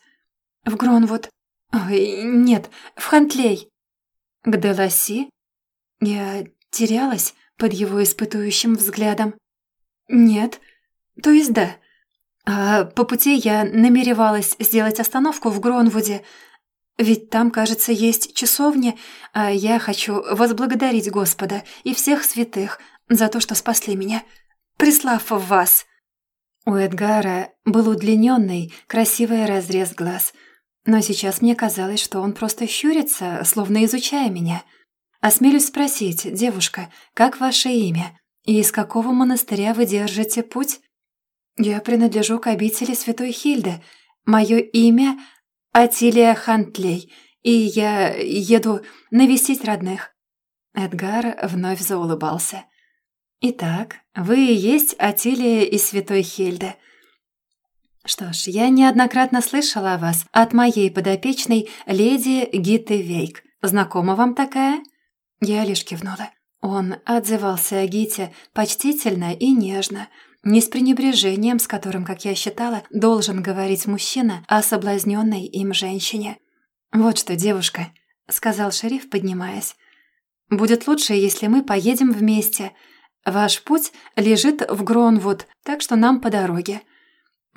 В Гронвуд. Ой, нет, в Хантлей. К Деласи? Я терялась под его испытующим взглядом. Нет, то есть да. А по пути я намеревалась сделать остановку в Гронвуде, ведь там, кажется, есть часовня, а я хочу возблагодарить Господа и всех святых за то, что спасли меня, прислав вас. У Эдгара был удлиненный, красивый разрез глаз, но сейчас мне казалось, что он просто щурится, словно изучая меня. «Осмелюсь спросить, девушка, как ваше имя? И из какого монастыря вы держите путь?» «Я принадлежу к обители Святой Хильды. Мое имя — Атилия Хантлей, и я еду навестить родных». Эдгар вновь заулыбался. «Итак, вы и есть Атилия из Святой Хельды». «Что ж, я неоднократно слышала о вас от моей подопечной леди Гиты Вейк. Знакома вам такая?» Я лишь кивнула. Он отзывался о Гите почтительно и нежно, не с пренебрежением, с которым, как я считала, должен говорить мужчина о соблазненной им женщине. «Вот что, девушка», — сказал шериф, поднимаясь, — «будет лучше, если мы поедем вместе. Ваш путь лежит в Гронвуд, так что нам по дороге.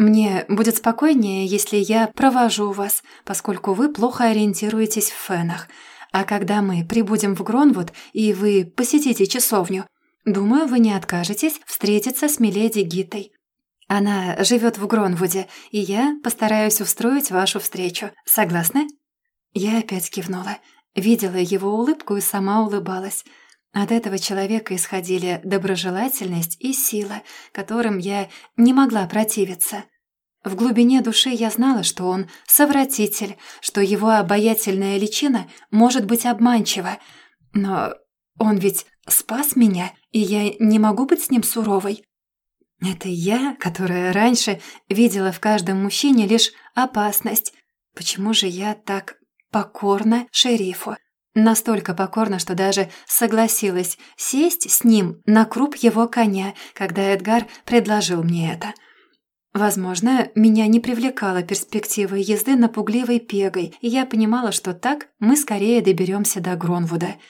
Мне будет спокойнее, если я провожу вас, поскольку вы плохо ориентируетесь в фенах. А когда мы прибудем в Гронвуд, и вы посетите часовню, думаю, вы не откажетесь встретиться с Миледи Гитой. Она живет в Гронвуде, и я постараюсь устроить вашу встречу. Согласны?» Я опять кивнула, видела его улыбку и сама улыбалась – от этого человека исходили доброжелательность и сила, которым я не могла противиться. В глубине души я знала, что он совратитель, что его обаятельная личина может быть обманчива, но он ведь спас меня, и я не могу быть с ним суровой. Это я, которая раньше видела в каждом мужчине лишь опасность. Почему же я так покорна шерифу? Настолько покорна, что даже согласилась сесть с ним на круп его коня, когда Эдгар предложил мне это. Возможно, меня не привлекала перспектива езды на пугливой пегой, и я понимала, что так мы скорее доберемся до Гронвуда —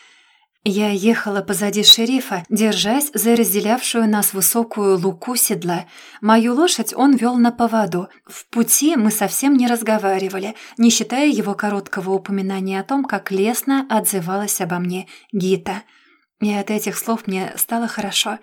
я ехала позади шерифа, держась за разделявшую нас высокую луку седла. Мою лошадь он вел на поводу. В пути мы совсем не разговаривали, не считая его короткого упоминания о том, как лестно отзывалась обо мне Гита. И от этих слов мне стало хорошо.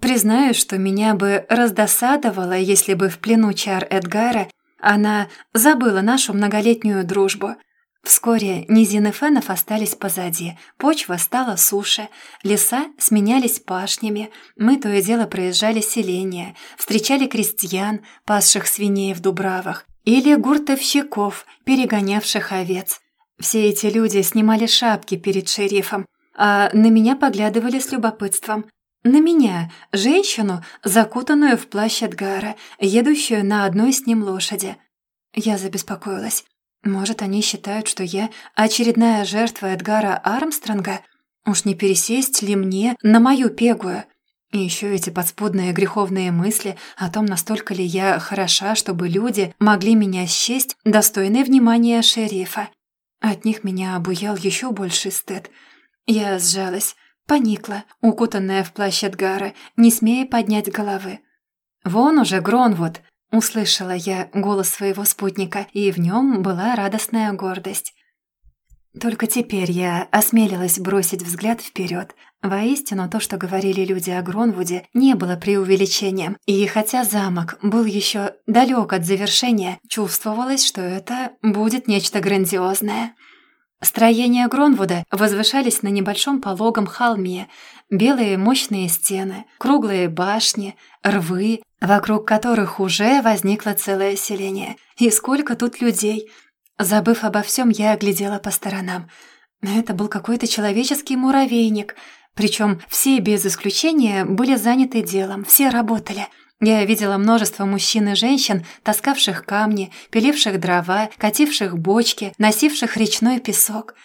Признаю, что меня бы раздосадовало, если бы в плену чар Эдгара она забыла нашу многолетнюю дружбу — Вскоре низины фенов остались позади, почва стала суше, леса сменялись пашнями, мы то и дело проезжали селения, встречали крестьян, пасших свиней в дубравах, или гуртовщиков, перегонявших овец. Все эти люди снимали шапки перед шерифом, а на меня поглядывали с любопытством. На меня, женщину, закутанную в плащ Эдгара, едущую на одной с ним лошади. Я забеспокоилась. Может, они считают, что я очередная жертва Эдгара Армстронга? Уж не пересесть ли мне на мою пегую? И еще эти подспудные греховные мысли о том, настолько ли я хороша, чтобы люди могли меня счесть достойной внимания шерифа. От них меня обуял еще больший стыд. Я сжалась, поникла, укутанная в плащ Эдгара, не смея поднять головы. «Вон уже Гронвуд!» Услышала я голос своего спутника, и в нем была радостная гордость. Только теперь я осмелилась бросить взгляд вперед. Воистину, то, что говорили люди о Гронвуде, не было преувеличением, и хотя замок был еще далек от завершения, чувствовалось, что это будет нечто грандиозное. Строения Гронвуда возвышались на небольшом пологом холме, белые мощные стены, круглые башни, рвы, вокруг которых уже возникло целое селение. И сколько тут людей! Забыв обо всем, я оглядела по сторонам. Это был какой-то человеческий муравейник, причем все без исключения были заняты делом, все работали. Я видела множество мужчин и женщин, таскавших камни, пиливших дрова, кативших бочки, носивших речной песок —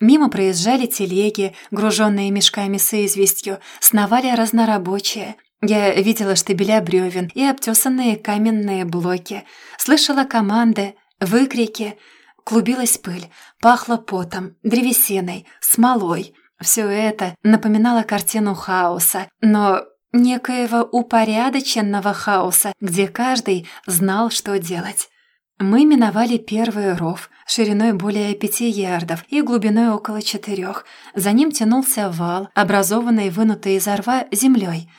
Мимо проезжали телеги, груженные мешками с известью, сновали разнорабочие. Я видела штабеля бревен и обтесанные каменные блоки, слышала команды, выкрики. Клубилась пыль, пахло потом, древесиной, смолой. Все это напоминало картину хаоса, но некоего упорядоченного хаоса, где каждый знал, что делать. Мы миновали первый ров, шириной более пяти ярдов и глубиной около четырех. За ним тянулся вал, образованный вынутой из рва землей.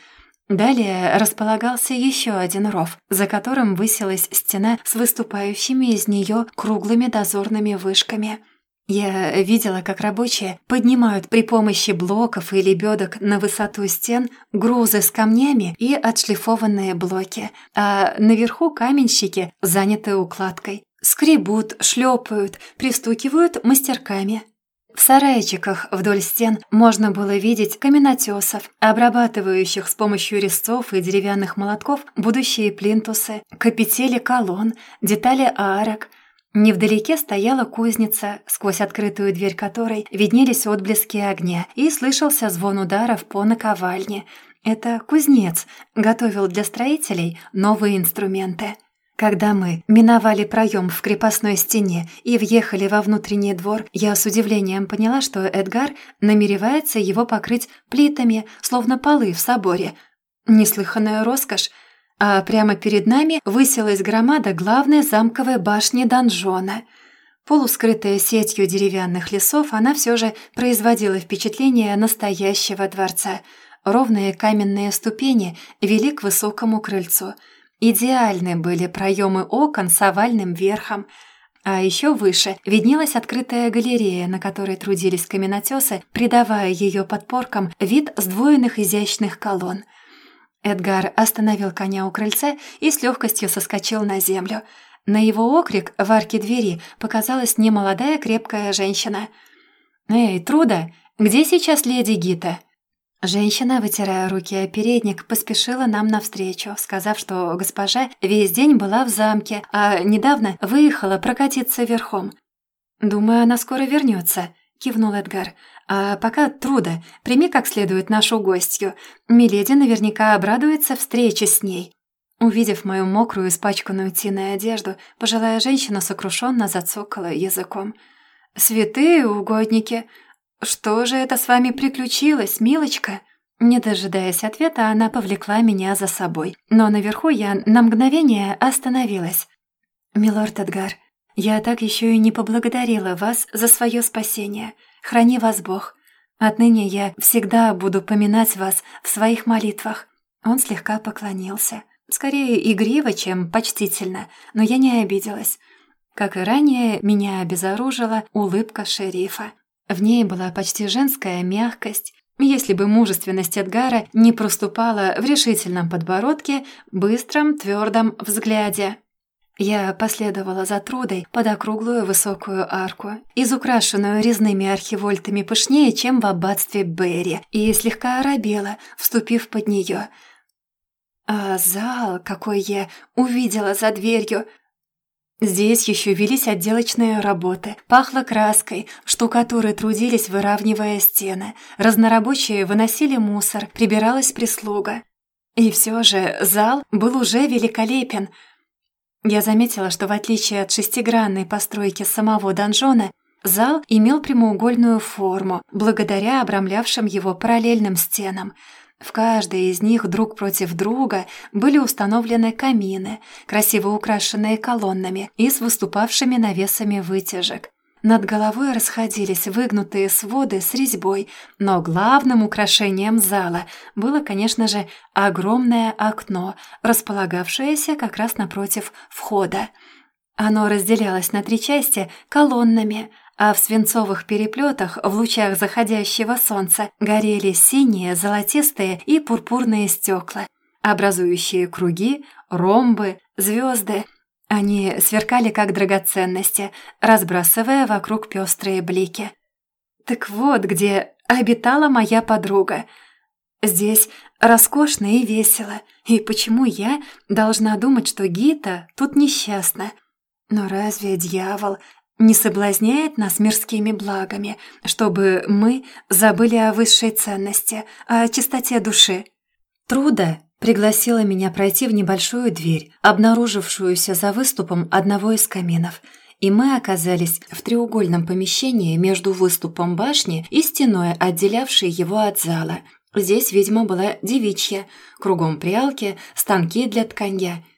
Далее располагался еще один ров, за которым высилась стена с выступающими из нее круглыми дозорными вышками – я видела, как рабочие поднимают при помощи блоков и лебедок на высоту стен грузы с камнями и отшлифованные блоки, а наверху каменщики заняты укладкой. Скребут, шлепают, пристукивают мастерками. В сарайчиках вдоль стен можно было видеть каменотесов, обрабатывающих с помощью резцов и деревянных молотков будущие плинтусы, капители колонн, детали арок – Невдалеке стояла кузница, сквозь открытую дверь которой виднелись отблески огня, и слышался звон ударов по наковальне. Это кузнец готовил для строителей новые инструменты. Когда мы миновали проем в крепостной стене и въехали во внутренний двор, я с удивлением поняла, что Эдгар намеревается его покрыть плитами, словно полы в соборе. Неслыханная роскошь, а прямо перед нами высилась громада главной замковой башни донжона. Полускрытая сетью деревянных лесов, она все же производила впечатление настоящего дворца. Ровные каменные ступени вели к высокому крыльцу. Идеальны были проемы окон с овальным верхом, а еще выше виднелась открытая галерея, на которой трудились каменотесы, придавая ее подпоркам вид сдвоенных изящных колонн. Эдгар остановил коня у крыльца и с легкостью соскочил на землю. На его окрик в арке двери показалась немолодая крепкая женщина. «Эй, Труда, где сейчас леди Гита?» Женщина, вытирая руки о передник, поспешила нам навстречу, сказав, что госпожа весь день была в замке, а недавно выехала прокатиться верхом. «Думаю, она скоро вернется», — кивнул Эдгар. «А пока труда, прими как следует нашу гостью. Миледи наверняка обрадуется встрече с ней». Увидев мою мокрую, испачканную тиной одежду, пожилая женщина сокрушенно зацокала языком. «Святые угодники! Что же это с вами приключилось, милочка?» Не дожидаясь ответа, она повлекла меня за собой. Но наверху я на мгновение остановилась. «Милорд Эдгар, я так еще и не поблагодарила вас за свое спасение. Храни вас Бог. Отныне я всегда буду поминать вас в своих молитвах». Он слегка поклонился. Скорее игриво, чем почтительно, но я не обиделась. Как и ранее, меня обезоружила улыбка шерифа. В ней была почти женская мягкость, если бы мужественность Эдгара не проступала в решительном подбородке, быстром, твердом взгляде. Я последовала за трудой под округлую высокую арку, изукрашенную резными архивольтами пышнее, чем в аббатстве Берри, и слегка оробела, вступив под нее – а зал, какой я увидела за дверью. Здесь еще велись отделочные работы, пахло краской, штукатуры трудились, выравнивая стены, разнорабочие выносили мусор, прибиралась прислуга. И все же зал был уже великолепен. Я заметила, что в отличие от шестигранной постройки самого донжона, зал имел прямоугольную форму, благодаря обрамлявшим его параллельным стенам – в каждой из них друг против друга были установлены камины, красиво украшенные колоннами и с выступавшими навесами вытяжек. Над головой расходились выгнутые своды с резьбой, но главным украшением зала было, конечно же, огромное окно, располагавшееся как раз напротив входа. Оно разделялось на три части колоннами – а в свинцовых переплетах в лучах заходящего солнца горели синие, золотистые и пурпурные стекла, образующие круги, ромбы, звезды. Они сверкали как драгоценности, разбрасывая вокруг пестрые блики. Так вот, где обитала моя подруга. Здесь роскошно и весело, и почему я должна думать, что Гита тут несчастна? Но разве дьявол не соблазняет нас мирскими благами, чтобы мы забыли о высшей ценности, о чистоте души. Труда пригласила меня пройти в небольшую дверь, обнаружившуюся за выступом одного из каминов, и мы оказались в треугольном помещении между выступом башни и стеной, отделявшей его от зала. Здесь, видимо, была девичья, кругом прялки, станки для тканья –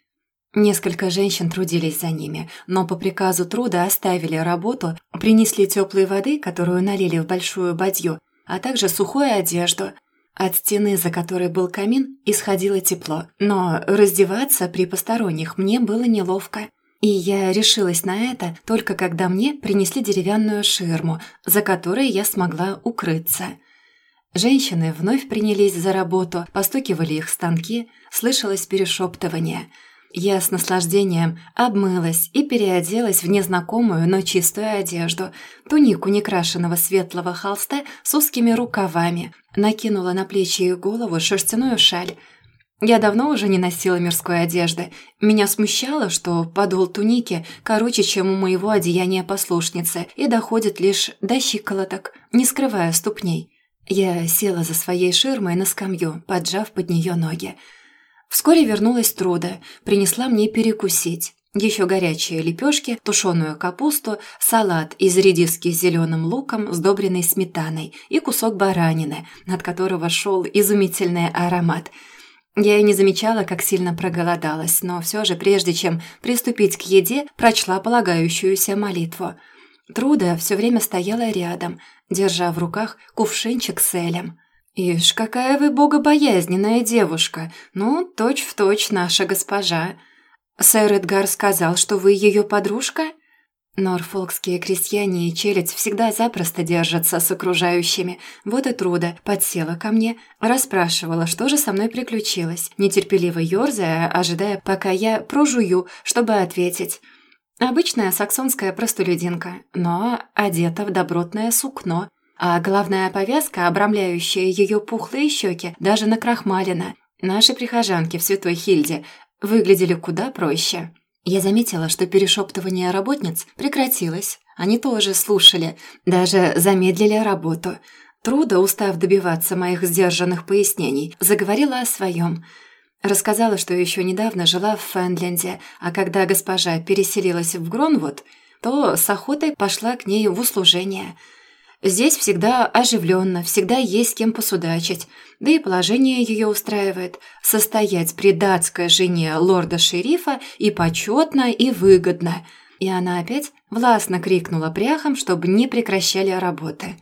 Несколько женщин трудились за ними, но по приказу труда оставили работу, принесли теплой воды, которую налили в большую бадью, а также сухую одежду. От стены, за которой был камин, исходило тепло, но раздеваться при посторонних мне было неловко. И я решилась на это только когда мне принесли деревянную ширму, за которой я смогла укрыться. Женщины вновь принялись за работу, постукивали их станки, слышалось перешептывание – я с наслаждением обмылась и переоделась в незнакомую, но чистую одежду, тунику некрашенного светлого холста с узкими рукавами, накинула на плечи и голову шерстяную шаль. Я давно уже не носила мирской одежды. Меня смущало, что подол туники короче, чем у моего одеяния послушницы, и доходит лишь до щиколоток, не скрывая ступней. Я села за своей ширмой на скамью, поджав под нее ноги. Вскоре вернулась Труда, принесла мне перекусить. Еще горячие лепешки, тушеную капусту, салат из редиски с зеленым луком, сдобренный сметаной, и кусок баранины, от которого шел изумительный аромат. Я и не замечала, как сильно проголодалась, но все же, прежде чем приступить к еде, прочла полагающуюся молитву. Труда все время стояла рядом, держа в руках кувшинчик с элем. «Ишь, какая вы богобоязненная девушка! Ну, точь-в-точь точь наша госпожа. Сэр Эдгар сказал, что вы ее подружка?» Норфолкские крестьяне и челядь всегда запросто держатся с окружающими. Вот и труда подсела ко мне, расспрашивала, что же со мной приключилось, нетерпеливо ёрзая, ожидая, пока я прожую, чтобы ответить. Обычная саксонская простолюдинка, но одета в добротное сукно – а головная повязка, обрамляющая ее пухлые щеки, даже накрахмалена. Наши прихожанки в Святой Хильде выглядели куда проще. Я заметила, что перешептывание работниц прекратилось. Они тоже слушали, даже замедлили работу. Труда, устав добиваться моих сдержанных пояснений, заговорила о своем. Рассказала, что еще недавно жила в Фэнленде, а когда госпожа переселилась в Гронвуд, то с охотой пошла к ней в услужение – Здесь всегда оживленно, всегда есть с кем посудачить, да и положение ее устраивает. Состоять при датской жене лорда-шерифа и почетно, и выгодно. И она опять властно крикнула пряхам, чтобы не прекращали работы.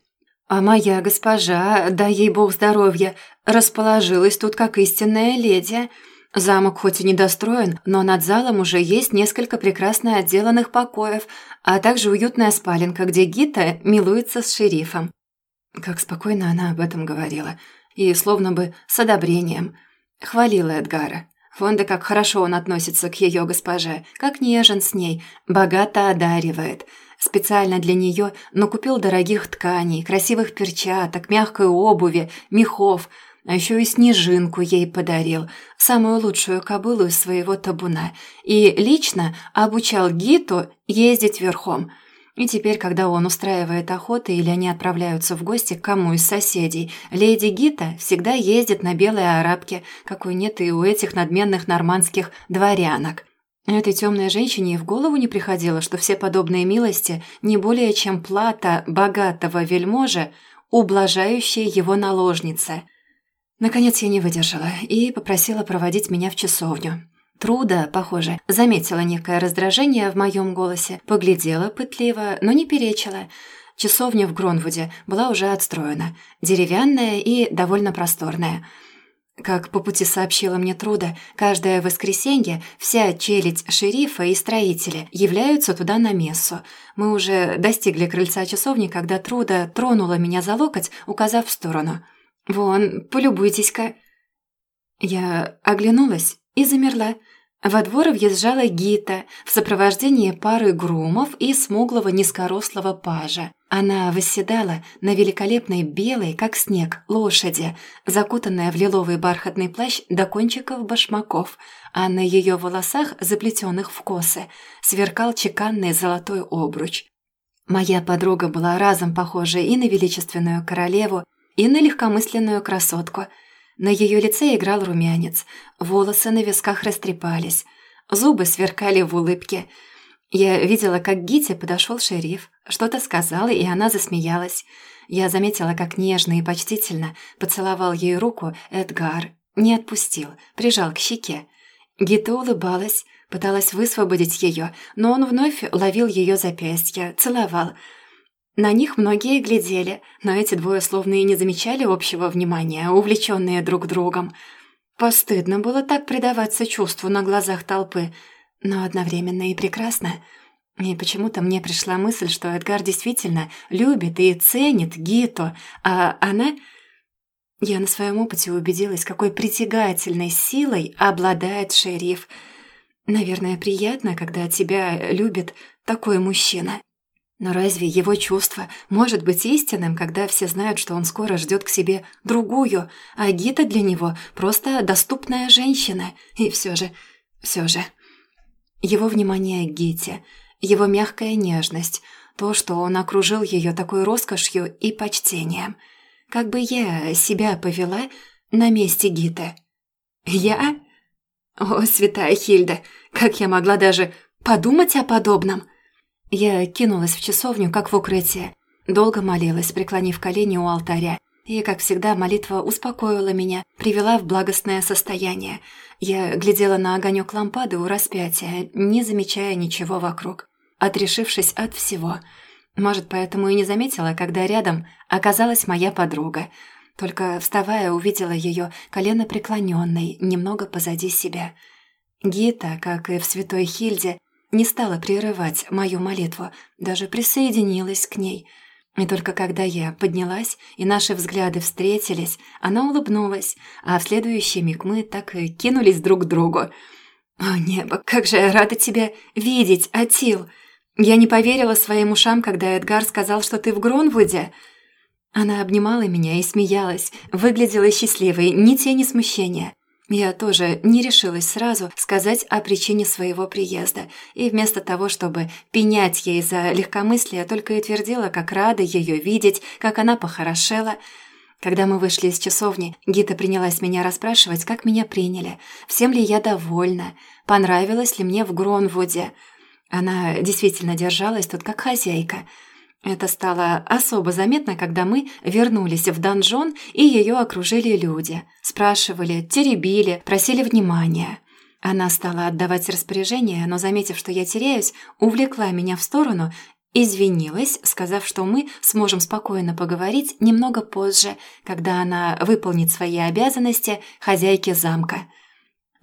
А моя госпожа, да ей бог здоровья, расположилась тут как истинная леди – Замок хоть и недостроен, но над залом уже есть несколько прекрасно отделанных покоев, а также уютная спаленка, где Гита милуется с шерифом. Как спокойно она об этом говорила. И словно бы с одобрением. Хвалила Эдгара. Вон да как хорошо он относится к ее госпоже, как нежен с ней, богато одаривает. Специально для нее накупил дорогих тканей, красивых перчаток, мягкой обуви, мехов – а еще и снежинку ей подарил, самую лучшую кобылу из своего табуна, и лично обучал Гиту ездить верхом. И теперь, когда он устраивает охоты или они отправляются в гости к кому из соседей, леди Гита всегда ездит на белой арабке, какой нет и у этих надменных нормандских дворянок. Этой темной женщине и в голову не приходило, что все подобные милости не более чем плата богатого вельможа, ублажающая его наложница – Наконец я не выдержала и попросила проводить меня в часовню. Труда, похоже, заметила некое раздражение в моем голосе, поглядела пытливо, но не перечила. Часовня в Гронвуде была уже отстроена, деревянная и довольно просторная. Как по пути сообщила мне Труда, каждое воскресенье вся челядь шерифа и строители являются туда на мессу. Мы уже достигли крыльца часовни, когда Труда тронула меня за локоть, указав в сторону – «Вон, полюбуйтесь-ка». Я оглянулась и замерла. Во двор въезжала Гита в сопровождении пары грумов и смуглого низкорослого пажа. Она восседала на великолепной белой, как снег, лошади, закутанная в лиловый бархатный плащ до кончиков башмаков, а на ее волосах, заплетенных в косы, сверкал чеканный золотой обруч. Моя подруга была разом похожа и на величественную королеву, и на легкомысленную красотку. На ее лице играл румянец, волосы на висках растрепались, зубы сверкали в улыбке. Я видела, как к Гите подошел шериф, что-то сказал, и она засмеялась. Я заметила, как нежно и почтительно поцеловал ей руку Эдгар, не отпустил, прижал к щеке. Гита улыбалась, пыталась высвободить ее, но он вновь ловил ее запястье, целовал – на них многие глядели, но эти двое словно и не замечали общего внимания, увлеченные друг другом. Постыдно было так предаваться чувству на глазах толпы, но одновременно и прекрасно. И почему-то мне пришла мысль, что Эдгар действительно любит и ценит Гито, а она... Я на своем опыте убедилась, какой притягательной силой обладает шериф. Наверное, приятно, когда тебя любит такой мужчина. Но разве его чувство может быть истинным, когда все знают, что он скоро ждет к себе другую, а Гита для него просто доступная женщина? И все же, все же... Его внимание к Гите, его мягкая нежность, то, что он окружил ее такой роскошью и почтением. Как бы я себя повела на месте Гиты? Я? О, святая Хильда, как я могла даже подумать о подобном? Я кинулась в часовню, как в укрытие. Долго молилась, преклонив колени у алтаря. И, как всегда, молитва успокоила меня, привела в благостное состояние. Я глядела на огонек лампады у распятия, не замечая ничего вокруг, отрешившись от всего. Может, поэтому и не заметила, когда рядом оказалась моя подруга. Только вставая, увидела ее колено преклоненной, немного позади себя. Гита, как и в Святой Хильде, не стала прерывать мою молитву, даже присоединилась к ней. И только когда я поднялась, и наши взгляды встретились, она улыбнулась, а в следующий миг мы так и кинулись друг к другу. «О, небо, как же я рада тебя видеть, Атил! Я не поверила своим ушам, когда Эдгар сказал, что ты в Гронвуде!» Она обнимала меня и смеялась, выглядела счастливой, ни тени смущения. Я тоже не решилась сразу сказать о причине своего приезда, и вместо того, чтобы пенять ей за легкомыслие, только и твердила, как рада ее видеть, как она похорошела. Когда мы вышли из часовни, Гита принялась меня расспрашивать, как меня приняли, всем ли я довольна, понравилось ли мне в Гронвуде. Она действительно держалась тут как хозяйка – это стало особо заметно, когда мы вернулись в донжон, и ее окружили люди. Спрашивали, теребили, просили внимания. Она стала отдавать распоряжение, но, заметив, что я теряюсь, увлекла меня в сторону, извинилась, сказав, что мы сможем спокойно поговорить немного позже, когда она выполнит свои обязанности хозяйки замка –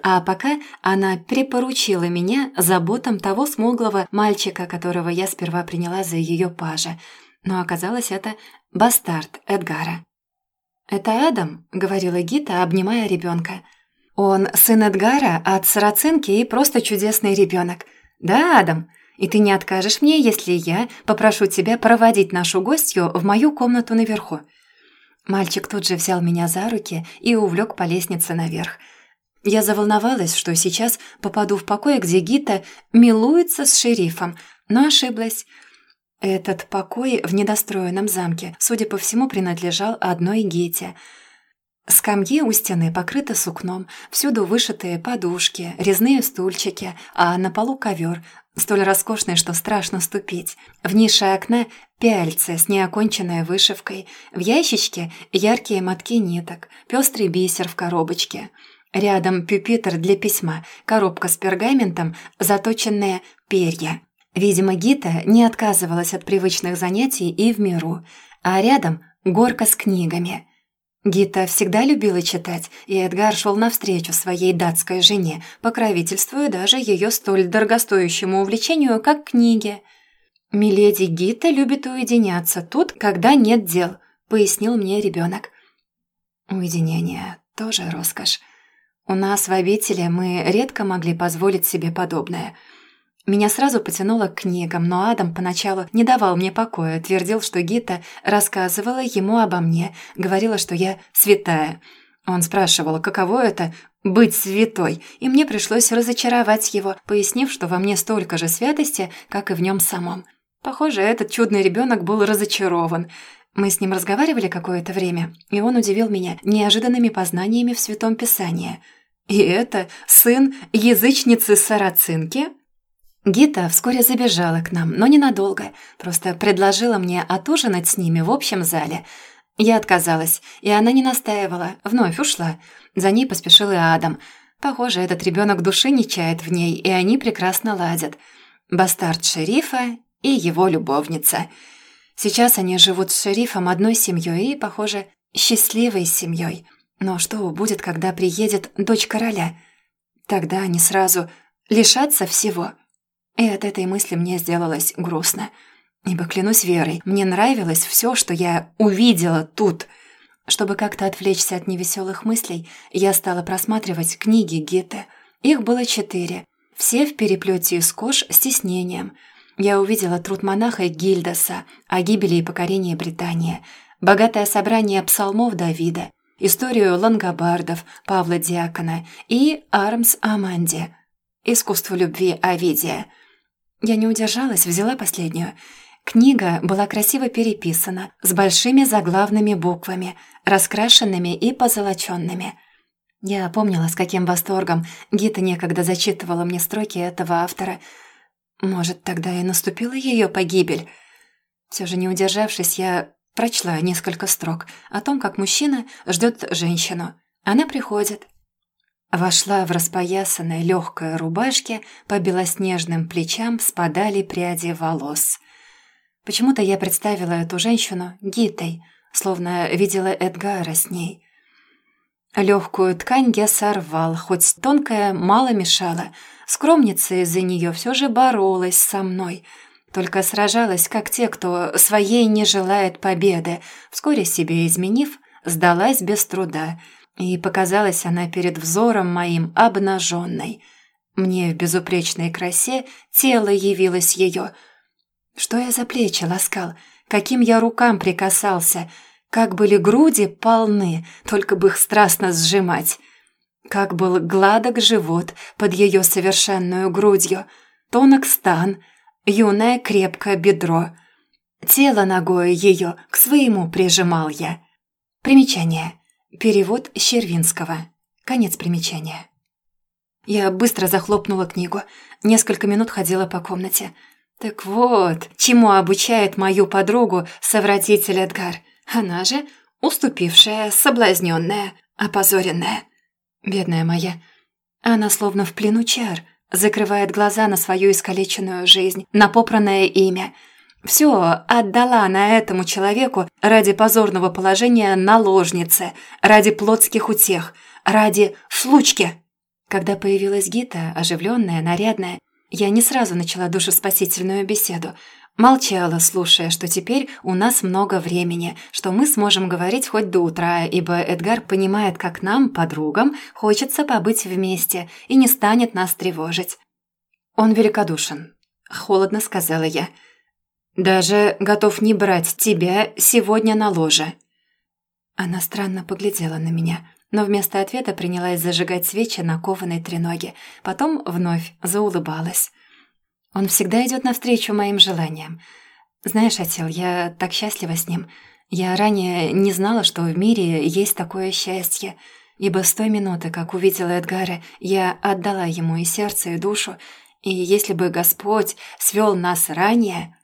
а пока она припоручила меня заботам того смуглого мальчика, которого я сперва приняла за ее пажа. Но оказалось, это бастард Эдгара. «Это Адам», — говорила Гита, обнимая ребенка. «Он сын Эдгара от сарацинки и просто чудесный ребенок. Да, Адам? И ты не откажешь мне, если я попрошу тебя проводить нашу гостью в мою комнату наверху». Мальчик тут же взял меня за руки и увлек по лестнице наверх. Я заволновалась, что сейчас попаду в покой, где Гита милуется с шерифом, но ошиблась. Этот покой в недостроенном замке, судя по всему, принадлежал одной Гите. Скамьи у стены покрыты сукном, всюду вышитые подушки, резные стульчики, а на полу ковер, столь роскошный, что страшно ступить. В нише окна пяльцы с неоконченной вышивкой, в ящичке яркие мотки ниток, пестрый бисер в коробочке — Рядом пюпитр для письма, коробка с пергаментом, заточенные перья. Видимо, Гита не отказывалась от привычных занятий и в миру, а рядом горка с книгами. Гита всегда любила читать, и Эдгар шел навстречу своей датской жене, покровительствуя даже ее столь дорогостоящему увлечению, как книги. «Миледи Гита любит уединяться тут, когда нет дел», — пояснил мне ребенок. Уединение — тоже роскошь. У нас в обители мы редко могли позволить себе подобное. Меня сразу потянуло к книгам, но Адам поначалу не давал мне покоя, твердил, что Гита рассказывала ему обо мне, говорила, что я святая. Он спрашивал, каково это — быть святой, и мне пришлось разочаровать его, пояснив, что во мне столько же святости, как и в нем самом. Похоже, этот чудный ребенок был разочарован. Мы с ним разговаривали какое-то время, и он удивил меня неожиданными познаниями в Святом Писании — «И это сын язычницы-сарацинки?» Гита вскоре забежала к нам, но ненадолго, просто предложила мне отужинать с ними в общем зале. Я отказалась, и она не настаивала, вновь ушла. За ней поспешил и Адам. Похоже, этот ребенок души не чает в ней, и они прекрасно ладят. Бастард шерифа и его любовница. Сейчас они живут с шерифом одной семьей и, похоже, счастливой семьей. Но что будет, когда приедет дочь короля? Тогда они сразу лишатся всего. И от этой мысли мне сделалось грустно. Ибо, клянусь верой, мне нравилось все, что я увидела тут. Чтобы как-то отвлечься от невеселых мыслей, я стала просматривать книги Гетте. Их было четыре. Все в переплете из кож с тиснением. Я увидела труд монаха Гильдаса о гибели и покорении Британии, богатое собрание псалмов Давида, историю лангобардов Павла Диакона и Армс Аманди, искусство любви Овидия. Я не удержалась, взяла последнюю. Книга была красиво переписана, с большими заглавными буквами, раскрашенными и позолоченными. Я помнила, с каким восторгом Гита некогда зачитывала мне строки этого автора. Может, тогда и наступила ее погибель. Все же не удержавшись, я Прочла несколько строк о том, как мужчина ждет женщину. Она приходит. Вошла в распоясанной легкой рубашке, по белоснежным плечам спадали пряди волос. Почему-то я представила эту женщину Гитой, словно видела Эдгара с ней. Легкую ткань я сорвал, хоть тонкая мало мешала. Скромница из-за нее все же боролась со мной — только сражалась, как те, кто своей не желает победы. Вскоре себе изменив, сдалась без труда. И показалась она перед взором моим обнаженной. Мне в безупречной красе тело явилось ее. Что я за плечи ласкал? Каким я рукам прикасался? Как были груди полны, только бы их страстно сжимать. Как был гладок живот под ее совершенную грудью, тонок стан, юное крепкое бедро. Тело ногой ее к своему прижимал я. Примечание. Перевод Щервинского. Конец примечания. Я быстро захлопнула книгу. Несколько минут ходила по комнате. Так вот, чему обучает мою подругу совратитель Эдгар. Она же уступившая, соблазненная, опозоренная. Бедная моя. Она словно в плену чар, закрывает глаза на свою искалеченную жизнь, на попранное имя. Все отдала на этому человеку ради позорного положения наложницы, ради плотских утех, ради случки. Когда появилась Гита, оживленная, нарядная, я не сразу начала душеспасительную беседу. Молчала, слушая, что теперь у нас много времени, что мы сможем говорить хоть до утра, ибо Эдгар понимает, как нам, подругам, хочется побыть вместе и не станет нас тревожить. «Он великодушен», — холодно сказала я. «Даже готов не брать тебя сегодня на ложе». Она странно поглядела на меня — но вместо ответа принялась зажигать свечи на кованой треноге. Потом вновь заулыбалась. «Он всегда идет навстречу моим желаниям. Знаешь, Атил, я так счастлива с ним. Я ранее не знала, что в мире есть такое счастье, ибо с той минуты, как увидела Эдгара, я отдала ему и сердце, и душу, и если бы Господь свел нас ранее...»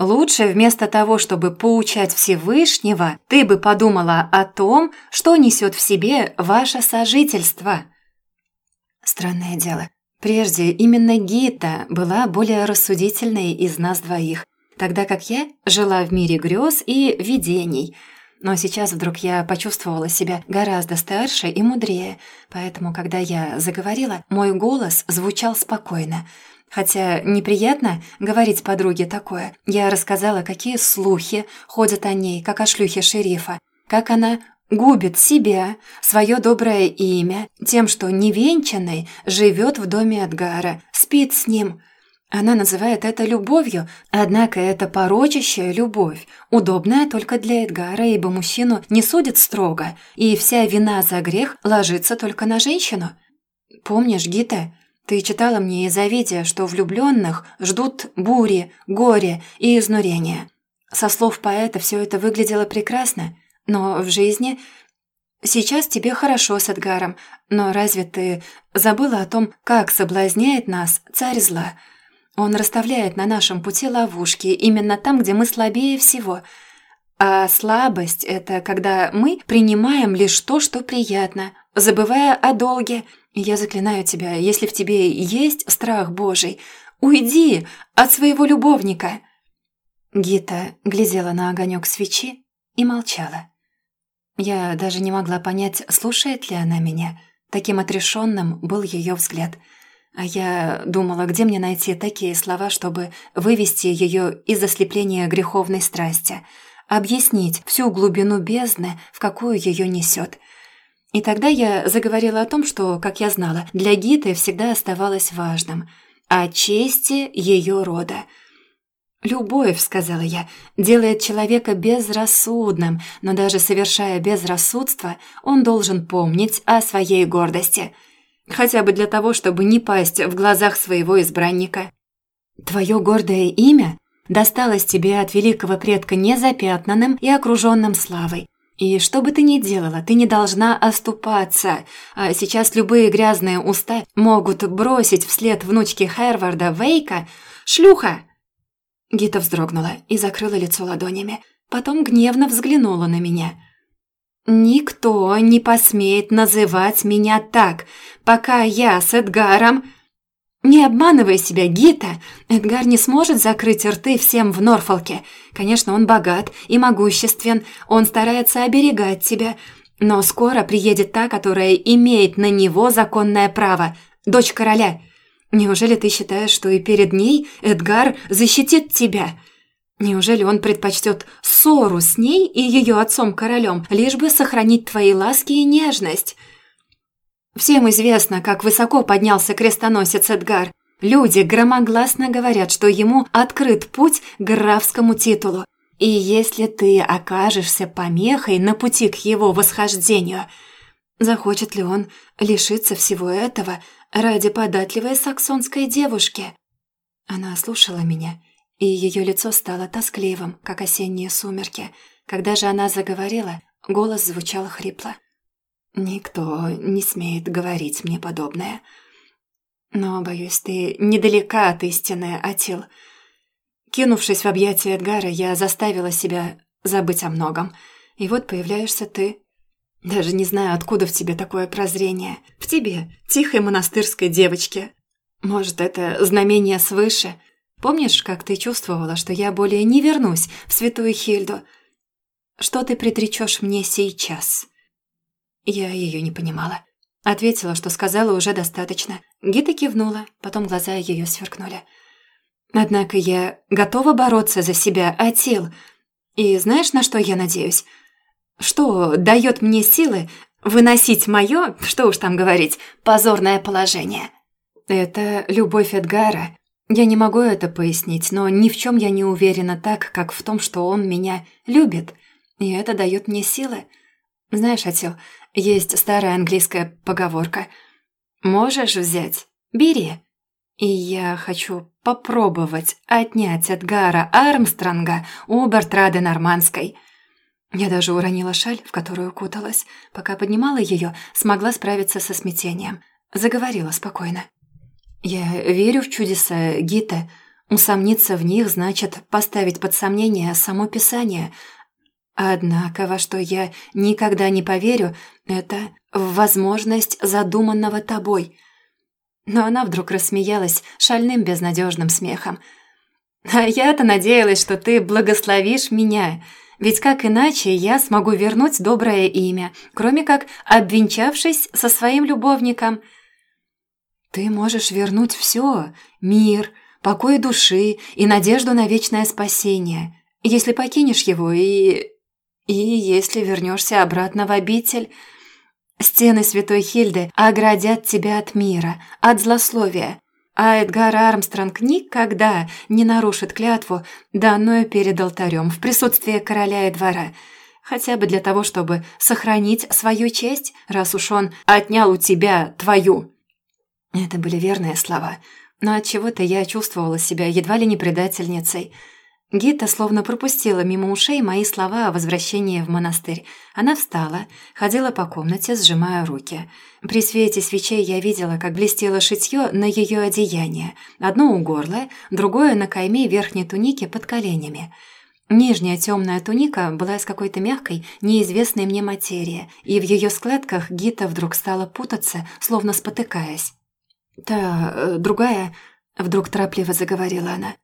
Лучше вместо того, чтобы поучать Всевышнего, ты бы подумала о том, что несет в себе ваше сожительство. Странное дело. Прежде именно Гита была более рассудительной из нас двоих, тогда как я жила в мире грез и видений. Но сейчас вдруг я почувствовала себя гораздо старше и мудрее, поэтому, когда я заговорила, мой голос звучал спокойно – Хотя неприятно говорить подруге такое. Я рассказала, какие слухи ходят о ней, как о шлюхе шерифа, как она губит себя, свое доброе имя, тем, что невенчанный живет в доме Эдгара, спит с ним. Она называет это любовью, однако это порочащая любовь, удобная только для Эдгара, ибо мужчину не судят строго, и вся вина за грех ложится только на женщину. Помнишь, Гита, ты читала мне из Овидия, что влюбленных ждут бури, горе и изнурения. Со слов поэта все это выглядело прекрасно, но в жизни... Сейчас тебе хорошо с Эдгаром, но разве ты забыла о том, как соблазняет нас царь зла? Он расставляет на нашем пути ловушки именно там, где мы слабее всего. А слабость — это когда мы принимаем лишь то, что приятно, забывая о долге — я заклинаю тебя, если в тебе есть страх Божий, уйди от своего любовника!» Гита глядела на огонек свечи и молчала. Я даже не могла понять, слушает ли она меня. Таким отрешенным был ее взгляд. А я думала, где мне найти такие слова, чтобы вывести ее из ослепления греховной страсти, объяснить всю глубину бездны, в какую ее несет — и тогда я заговорила о том, что, как я знала, для Гиты всегда оставалось важным – о чести ее рода. «Любовь», – сказала я, – «делает человека безрассудным, но даже совершая безрассудство, он должен помнить о своей гордости, хотя бы для того, чтобы не пасть в глазах своего избранника». «Твое гордое имя досталось тебе от великого предка незапятнанным и окруженным славой. И что бы ты ни делала, ты не должна оступаться. А сейчас любые грязные уста могут бросить вслед внучке Хэрварда Вейка «Шлюха!». Гита вздрогнула и закрыла лицо ладонями. Потом гневно взглянула на меня. «Никто не посмеет называть меня так, пока я с Эдгаром...» «Не обманывай себя, Гита! Эдгар не сможет закрыть рты всем в Норфолке. Конечно, он богат и могуществен, он старается оберегать тебя. Но скоро приедет та, которая имеет на него законное право, дочь короля. Неужели ты считаешь, что и перед ней Эдгар защитит тебя?» Неужели он предпочтет ссору с ней и ее отцом-королем, лишь бы сохранить твои ласки и нежность? Всем известно, как высоко поднялся крестоносец Эдгар. Люди громогласно говорят, что ему открыт путь к графскому титулу. И если ты окажешься помехой на пути к его восхождению, захочет ли он лишиться всего этого ради податливой саксонской девушки?» Она слушала меня, и ее лицо стало тоскливым, как осенние сумерки. Когда же она заговорила, голос звучал хрипло. «Никто не смеет говорить мне подобное. Но, боюсь, ты недалека от истины, Атил. Кинувшись в объятия Эдгара, я заставила себя забыть о многом. И вот появляешься ты. Даже не знаю, откуда в тебе такое прозрение. Тебе, тихой монастырской девочке. Может, это знамение свыше? Помнишь, как ты чувствовала, что я более не вернусь в святую Хильду? Что ты предречешь мне сейчас?» Я ее не понимала. Ответила, что сказала уже достаточно. Гита кивнула, потом глаза ее сверкнули. «Однако я готова бороться за себя, Атил. И знаешь, на что я надеюсь? Что дает мне силы выносить мое, что уж там говорить, позорное положение?» «Это любовь Эдгара. Я не могу это пояснить, но ни в чем я не уверена так, как в том, что он меня любит, и это дает мне силы. Знаешь, Атил, есть старая английская поговорка. «Можешь взять? Бери». И я хочу попробовать отнять от Гара Армстронга у Бертрады Нормандской. Я даже уронила шаль, в которую куталась. Пока поднимала ее, смогла справиться со смятением. Заговорила спокойно. «Я верю в чудеса Гита. Усомниться в них значит поставить под сомнение само Писание, Однако, во что я никогда не поверю, это возможность задуманного тобой. Но она вдруг рассмеялась шальным безнадежным смехом. «А я-то надеялась, что ты благословишь меня, ведь как иначе я смогу вернуть доброе имя, кроме как обвенчавшись со своим любовником?» «Ты можешь вернуть все — мир, покой души и надежду на вечное спасение, если покинешь его и и если вернешься обратно в обитель, стены Святой Хильды оградят тебя от мира, от злословия, а Эдгар Армстронг никогда не нарушит клятву, данную перед алтарем в присутствии короля и двора, хотя бы для того, чтобы сохранить свою честь, раз уж он отнял у тебя твою. Это были верные слова, но от чего то я чувствовала себя едва ли не предательницей – Гита словно пропустила мимо ушей мои слова о возвращении в монастырь. Она встала, ходила по комнате, сжимая руки. При свете свечей я видела, как блестело шитье на ее одеяние. Одно у горла, другое на кайме верхней туники под коленями. Нижняя темная туника была из какой-то мягкой, неизвестной мне материи, и в ее складках Гита вдруг стала путаться, словно спотыкаясь. «Та, э, другая...» — вдруг торопливо заговорила она.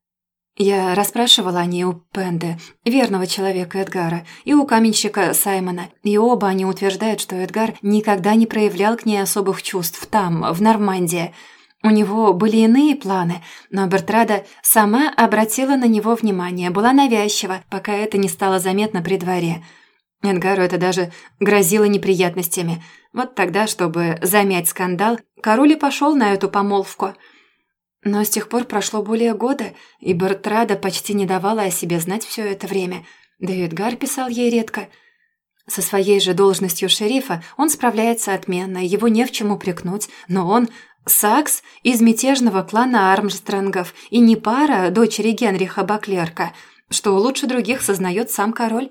Я расспрашивала о ней у Пенде, верного человека Эдгара, и у каменщика Саймона, и оба они утверждают, что Эдгар никогда не проявлял к ней особых чувств там, в Нормандии. У него были иные планы, но Бертрада сама обратила на него внимание, была навязчива, пока это не стало заметно при дворе. Эдгару это даже грозило неприятностями. Вот тогда, чтобы замять скандал, король и пошел на эту помолвку – но с тех пор прошло более года, и Бертрада почти не давала о себе знать все это время. Да и Эдгар писал ей редко. Со своей же должностью шерифа он справляется отменно, его не в чем упрекнуть, но он Сакс из мятежного клана Армстронгов и не пара дочери Генриха Баклерка, что лучше других сознает сам король.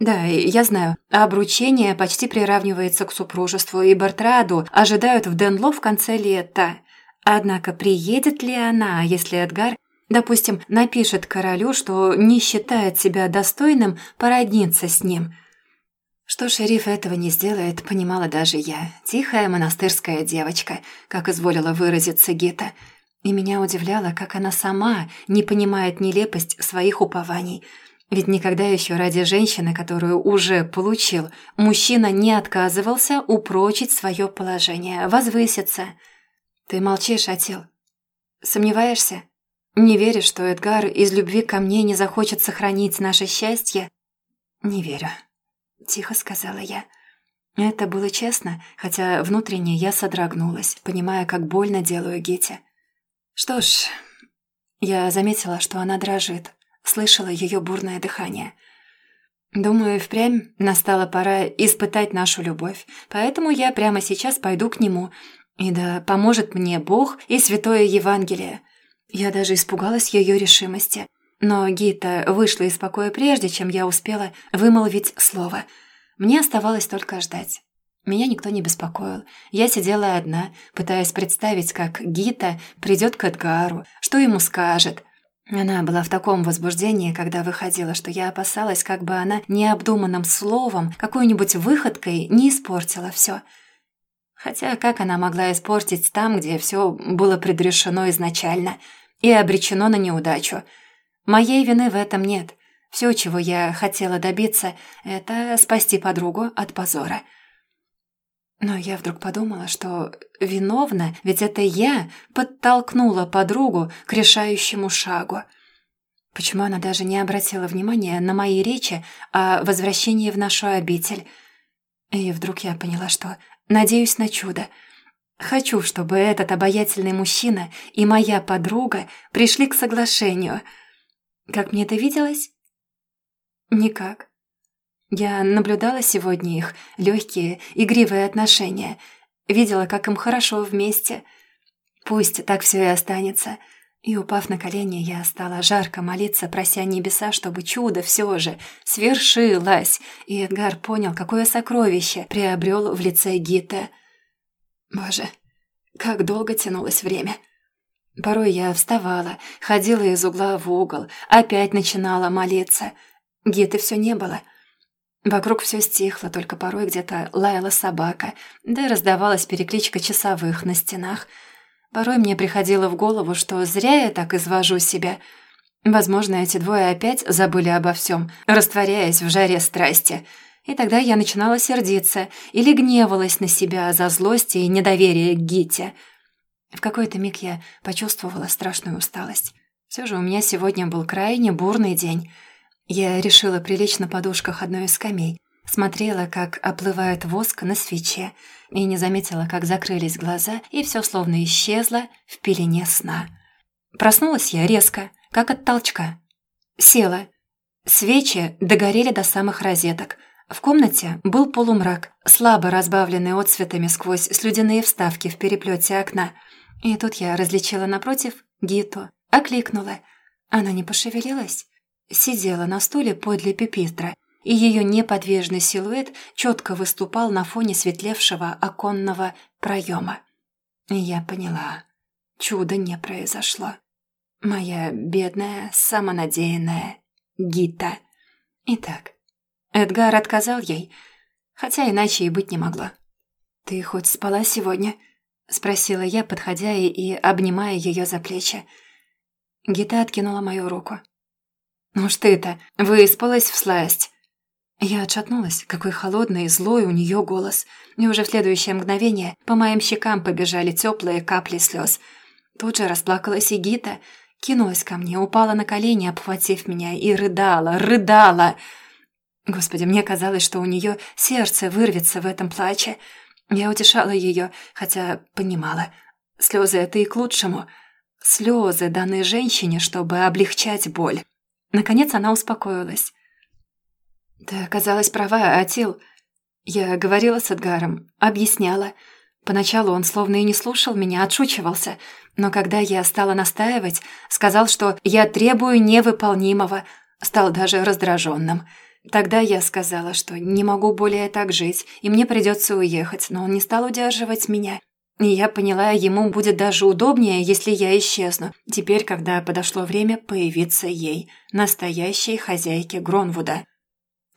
Да, я знаю, обручение почти приравнивается к супружеству, и Бертраду ожидают в Денло в конце лета. Однако приедет ли она, если Эдгар, допустим, напишет королю, что не считает себя достойным породниться с ним? Что шериф этого не сделает, понимала даже я. Тихая монастырская девочка, как изволила выразиться Гита. И меня удивляло, как она сама не понимает нелепость своих упований. Ведь никогда еще ради женщины, которую уже получил, мужчина не отказывался упрочить свое положение, возвыситься – «Ты молчишь, Атил. Сомневаешься? Не веришь, что Эдгар из любви ко мне не захочет сохранить наше счастье?» «Не верю», — тихо сказала я. Это было честно, хотя внутренне я содрогнулась, понимая, как больно делаю Гете. «Что ж...» Я заметила, что она дрожит. слышала ее бурное дыхание. Думаю, впрямь настала пора испытать нашу любовь, поэтому я прямо сейчас пойду к нему, и да поможет мне Бог и Святое Евангелие. Я даже испугалась ее решимости. Но Гита вышла из покоя прежде, чем я успела вымолвить слово. Мне оставалось только ждать. Меня никто не беспокоил. Я сидела одна, пытаясь представить, как Гита придет к Эдгару, что ему скажет. Она была в таком возбуждении, когда выходила, что я опасалась, как бы она необдуманным словом, какой-нибудь выходкой не испортила все. Хотя как она могла испортить там, где все было предрешено изначально и обречено на неудачу? Моей вины в этом нет. Все, чего я хотела добиться, это спасти подругу от позора. Но я вдруг подумала, что виновна, ведь это я подтолкнула подругу к решающему шагу. Почему она даже не обратила внимания на мои речи о возвращении в нашу обитель? И вдруг я поняла, что надеюсь на чудо. Хочу, чтобы этот обаятельный мужчина и моя подруга пришли к соглашению. Как мне это виделось? Никак. Я наблюдала сегодня их легкие, игривые отношения, видела, как им хорошо вместе. Пусть так все и останется. И, упав на колени, я стала жарко молиться, прося небеса, чтобы чудо все же свершилось, и Эдгар понял, какое сокровище приобрел в лице Гита. Боже, как долго тянулось время. Порой я вставала, ходила из угла в угол, опять начинала молиться. Гиты все не было — Вокруг все стихло, только порой где-то лаяла собака, да и раздавалась перекличка часовых на стенах. Порой мне приходило в голову, что зря я так извожу себя. Возможно, эти двое опять забыли обо всем, растворяясь в жаре страсти. И тогда я начинала сердиться или гневалась на себя за злость и недоверие к Гите. В какой-то миг я почувствовала страшную усталость. Все же у меня сегодня был крайне бурный день — я решила прилечь на подушках одной из скамей, смотрела, как оплывает воск на свече, и не заметила, как закрылись глаза, и все словно исчезло в пелене сна. Проснулась я резко, как от толчка. Села. Свечи догорели до самых розеток. В комнате был полумрак, слабо разбавленный отцветами сквозь слюдяные вставки в переплете окна. И тут я различила напротив Гиту, окликнула. Она не пошевелилась сидела на стуле подле пепитра, и ее неподвижный силуэт четко выступал на фоне светлевшего оконного проема. И я поняла, чудо не произошло. Моя бедная, самонадеянная Гита. Итак, Эдгар отказал ей, хотя иначе и быть не могло. «Ты хоть спала сегодня?» — спросила я, подходя и обнимая ее за плечи. Гита откинула мою руку. «Уж ты-то, выспалась в сласть!» Я отшатнулась, какой холодный и злой у нее голос, и уже в следующее мгновение по моим щекам побежали теплые капли слез. Тут же расплакалась и Гита, кинулась ко мне, упала на колени, обхватив меня, и рыдала, рыдала. Господи, мне казалось, что у нее сердце вырвется в этом плаче. Я утешала ее, хотя понимала, слезы это и к лучшему. Слезы даны женщине, чтобы облегчать боль. Наконец она успокоилась. «Ты оказалась права, Атил. Я говорила с Эдгаром, объясняла. Поначалу он словно и не слушал меня, отшучивался. Но когда я стала настаивать, сказал, что я требую невыполнимого, стал даже раздраженным. Тогда я сказала, что не могу более так жить, и мне придется уехать, но он не стал удерживать меня. И я поняла, ему будет даже удобнее, если я исчезну. Теперь, когда подошло время появиться ей, настоящей хозяйке Гронвуда.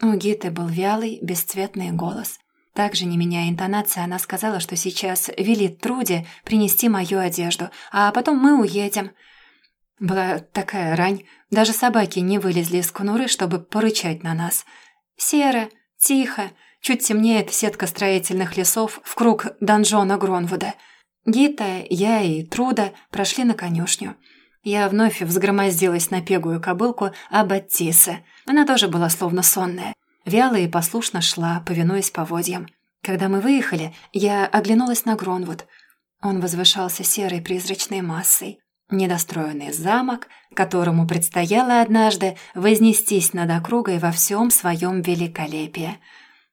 У Гиты был вялый, бесцветный голос. Также, не меняя интонации, она сказала, что сейчас велит Труде принести мою одежду, а потом мы уедем. Была такая рань, даже собаки не вылезли из конуры, чтобы порычать на нас. Серо, тихо, Чуть темнеет сетка строительных лесов в круг донжона Гронвуда. Гита, я и Труда прошли на конюшню. Я вновь взгромоздилась на пегую кобылку Аббатисы. Она тоже была словно сонная. Вяло и послушно шла, повинуясь поводьям. Когда мы выехали, я оглянулась на Гронвуд. Он возвышался серой призрачной массой. Недостроенный замок, которому предстояло однажды вознестись над округой во всем своем великолепии.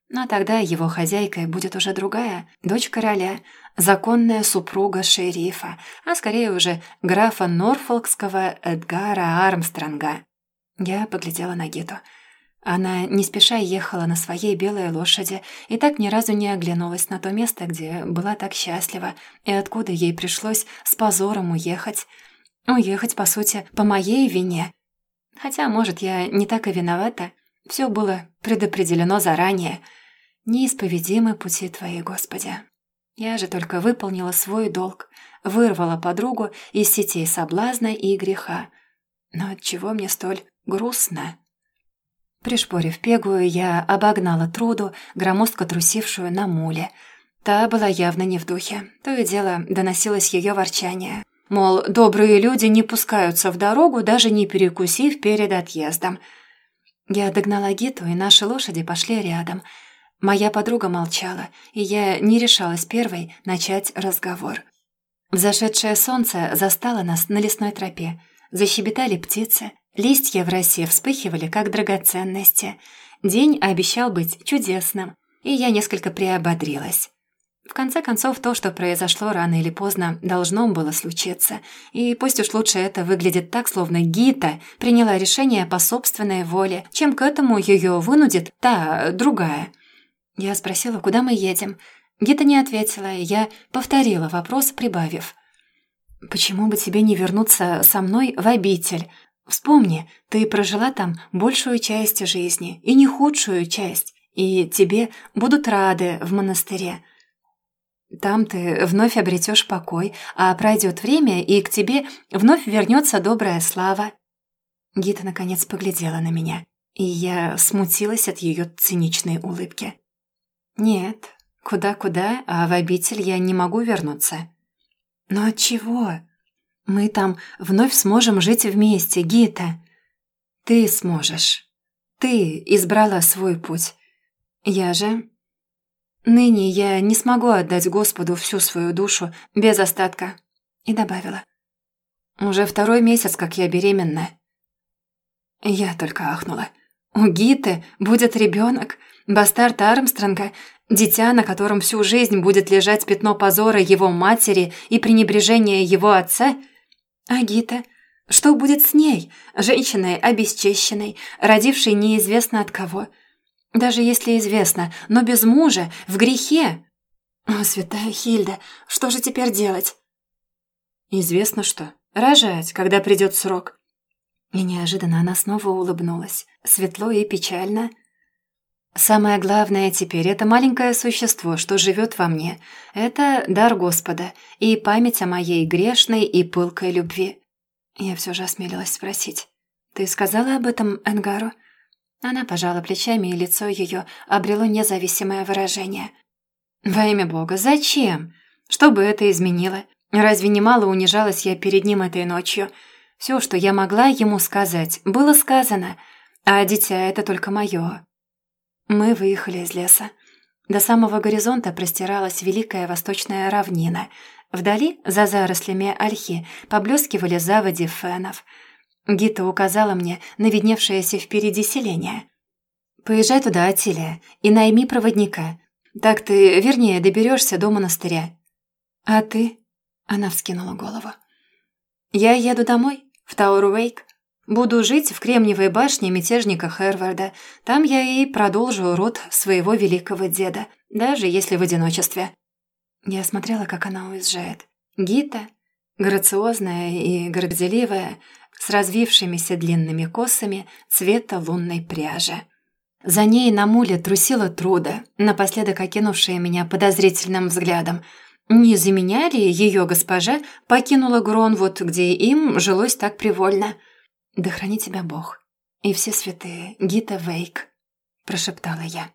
Но тогда его хозяйкой будет уже другая, дочь короля, законная супруга шерифа, а скорее уже графа Норфолкского Эдгара Армстронга. Я поглядела на Гиту. Она не спеша ехала на своей белой лошади и так ни разу не оглянулась на то место, где была так счастлива, и откуда ей пришлось с позором уехать. Уехать, по сути, по моей вине. Хотя, может, я не так и виновата. Все было предопределено заранее. Неисповедимы пути Твои, Господи. Я же только выполнила свой долг, вырвала подругу из сетей соблазна и греха. Но отчего мне столь грустно? Пришпорив пегую, я обогнала труду, громоздко трусившую на муле. Та была явно не в духе. То и дело доносилось ее ворчание. Мол, добрые люди не пускаются в дорогу, даже не перекусив перед отъездом. Я догнала Гиту, и наши лошади пошли рядом. Моя подруга молчала, и я не решалась первой начать разговор. Взошедшее солнце застало нас на лесной тропе. Защебетали птицы, листья в росе вспыхивали, как драгоценности. День обещал быть чудесным, и я несколько приободрилась. В конце концов, то, что произошло рано или поздно, должно было случиться. И пусть уж лучше это выглядит так, словно Гита приняла решение по собственной воле, чем к этому ее вынудит та, другая. Я спросила, куда мы едем. Гита не ответила, и я повторила вопрос, прибавив. «Почему бы тебе не вернуться со мной в обитель? Вспомни, ты прожила там большую часть жизни, и не худшую часть, и тебе будут рады в монастыре». Там ты вновь обретешь покой, а пройдет время, и к тебе вновь вернется добрая слава». Гита наконец поглядела на меня, и я смутилась от ее циничной улыбки. «Нет, куда-куда, а в обитель я не могу вернуться». «Но чего? Мы там вновь сможем жить вместе, Гита. Ты сможешь. Ты избрала свой путь. Я же Ныне я не смогу отдать Господу всю свою душу без остатка. И добавила. Уже второй месяц, как я беременна. Я только ахнула. У Гиты будет ребенок, бастард Армстронга, дитя, на котором всю жизнь будет лежать пятно позора его матери и пренебрежения его отца. А Гита? Что будет с ней, женщиной обесчещенной, родившей неизвестно от кого – даже если известно, но без мужа, в грехе. О, святая Хильда, что же теперь делать? Известно что. Рожать, когда придет срок. И неожиданно она снова улыбнулась. Светло и печально. Самое главное теперь — это маленькое существо, что живет во мне. Это дар Господа и память о моей грешной и пылкой любви. Я все же осмелилась спросить. «Ты сказала об этом Энгару?» Она пожала плечами, и лицо ее обрело независимое выражение. «Во имя Бога, зачем? Что бы это изменило? Разве немало унижалась я перед ним этой ночью? Все, что я могла ему сказать, было сказано, а дитя — это только мое». Мы выехали из леса. До самого горизонта простиралась великая восточная равнина. Вдали, за зарослями ольхи, поблескивали заводи фенов — Гита указала мне на видневшееся впереди селение. «Поезжай туда, Атилия, и найми проводника. Так ты вернее доберешься до монастыря». «А ты?» — она вскинула голову. «Я еду домой, в Тауэр-Уэйк. Буду жить в Кремниевой башне мятежника Херварда. Там я и продолжу род своего великого деда, даже если в одиночестве». Я смотрела, как она уезжает. Гита, грациозная и горделивая, с развившимися длинными косами цвета лунной пряжи. За ней на муле трусила труда, напоследок окинувшая меня подозрительным взглядом. Не за меня ли ее госпожа покинула Гронвуд, где им жилось так привольно? «Да храни тебя Бог и все святые, Гита Вейк», – прошептала я.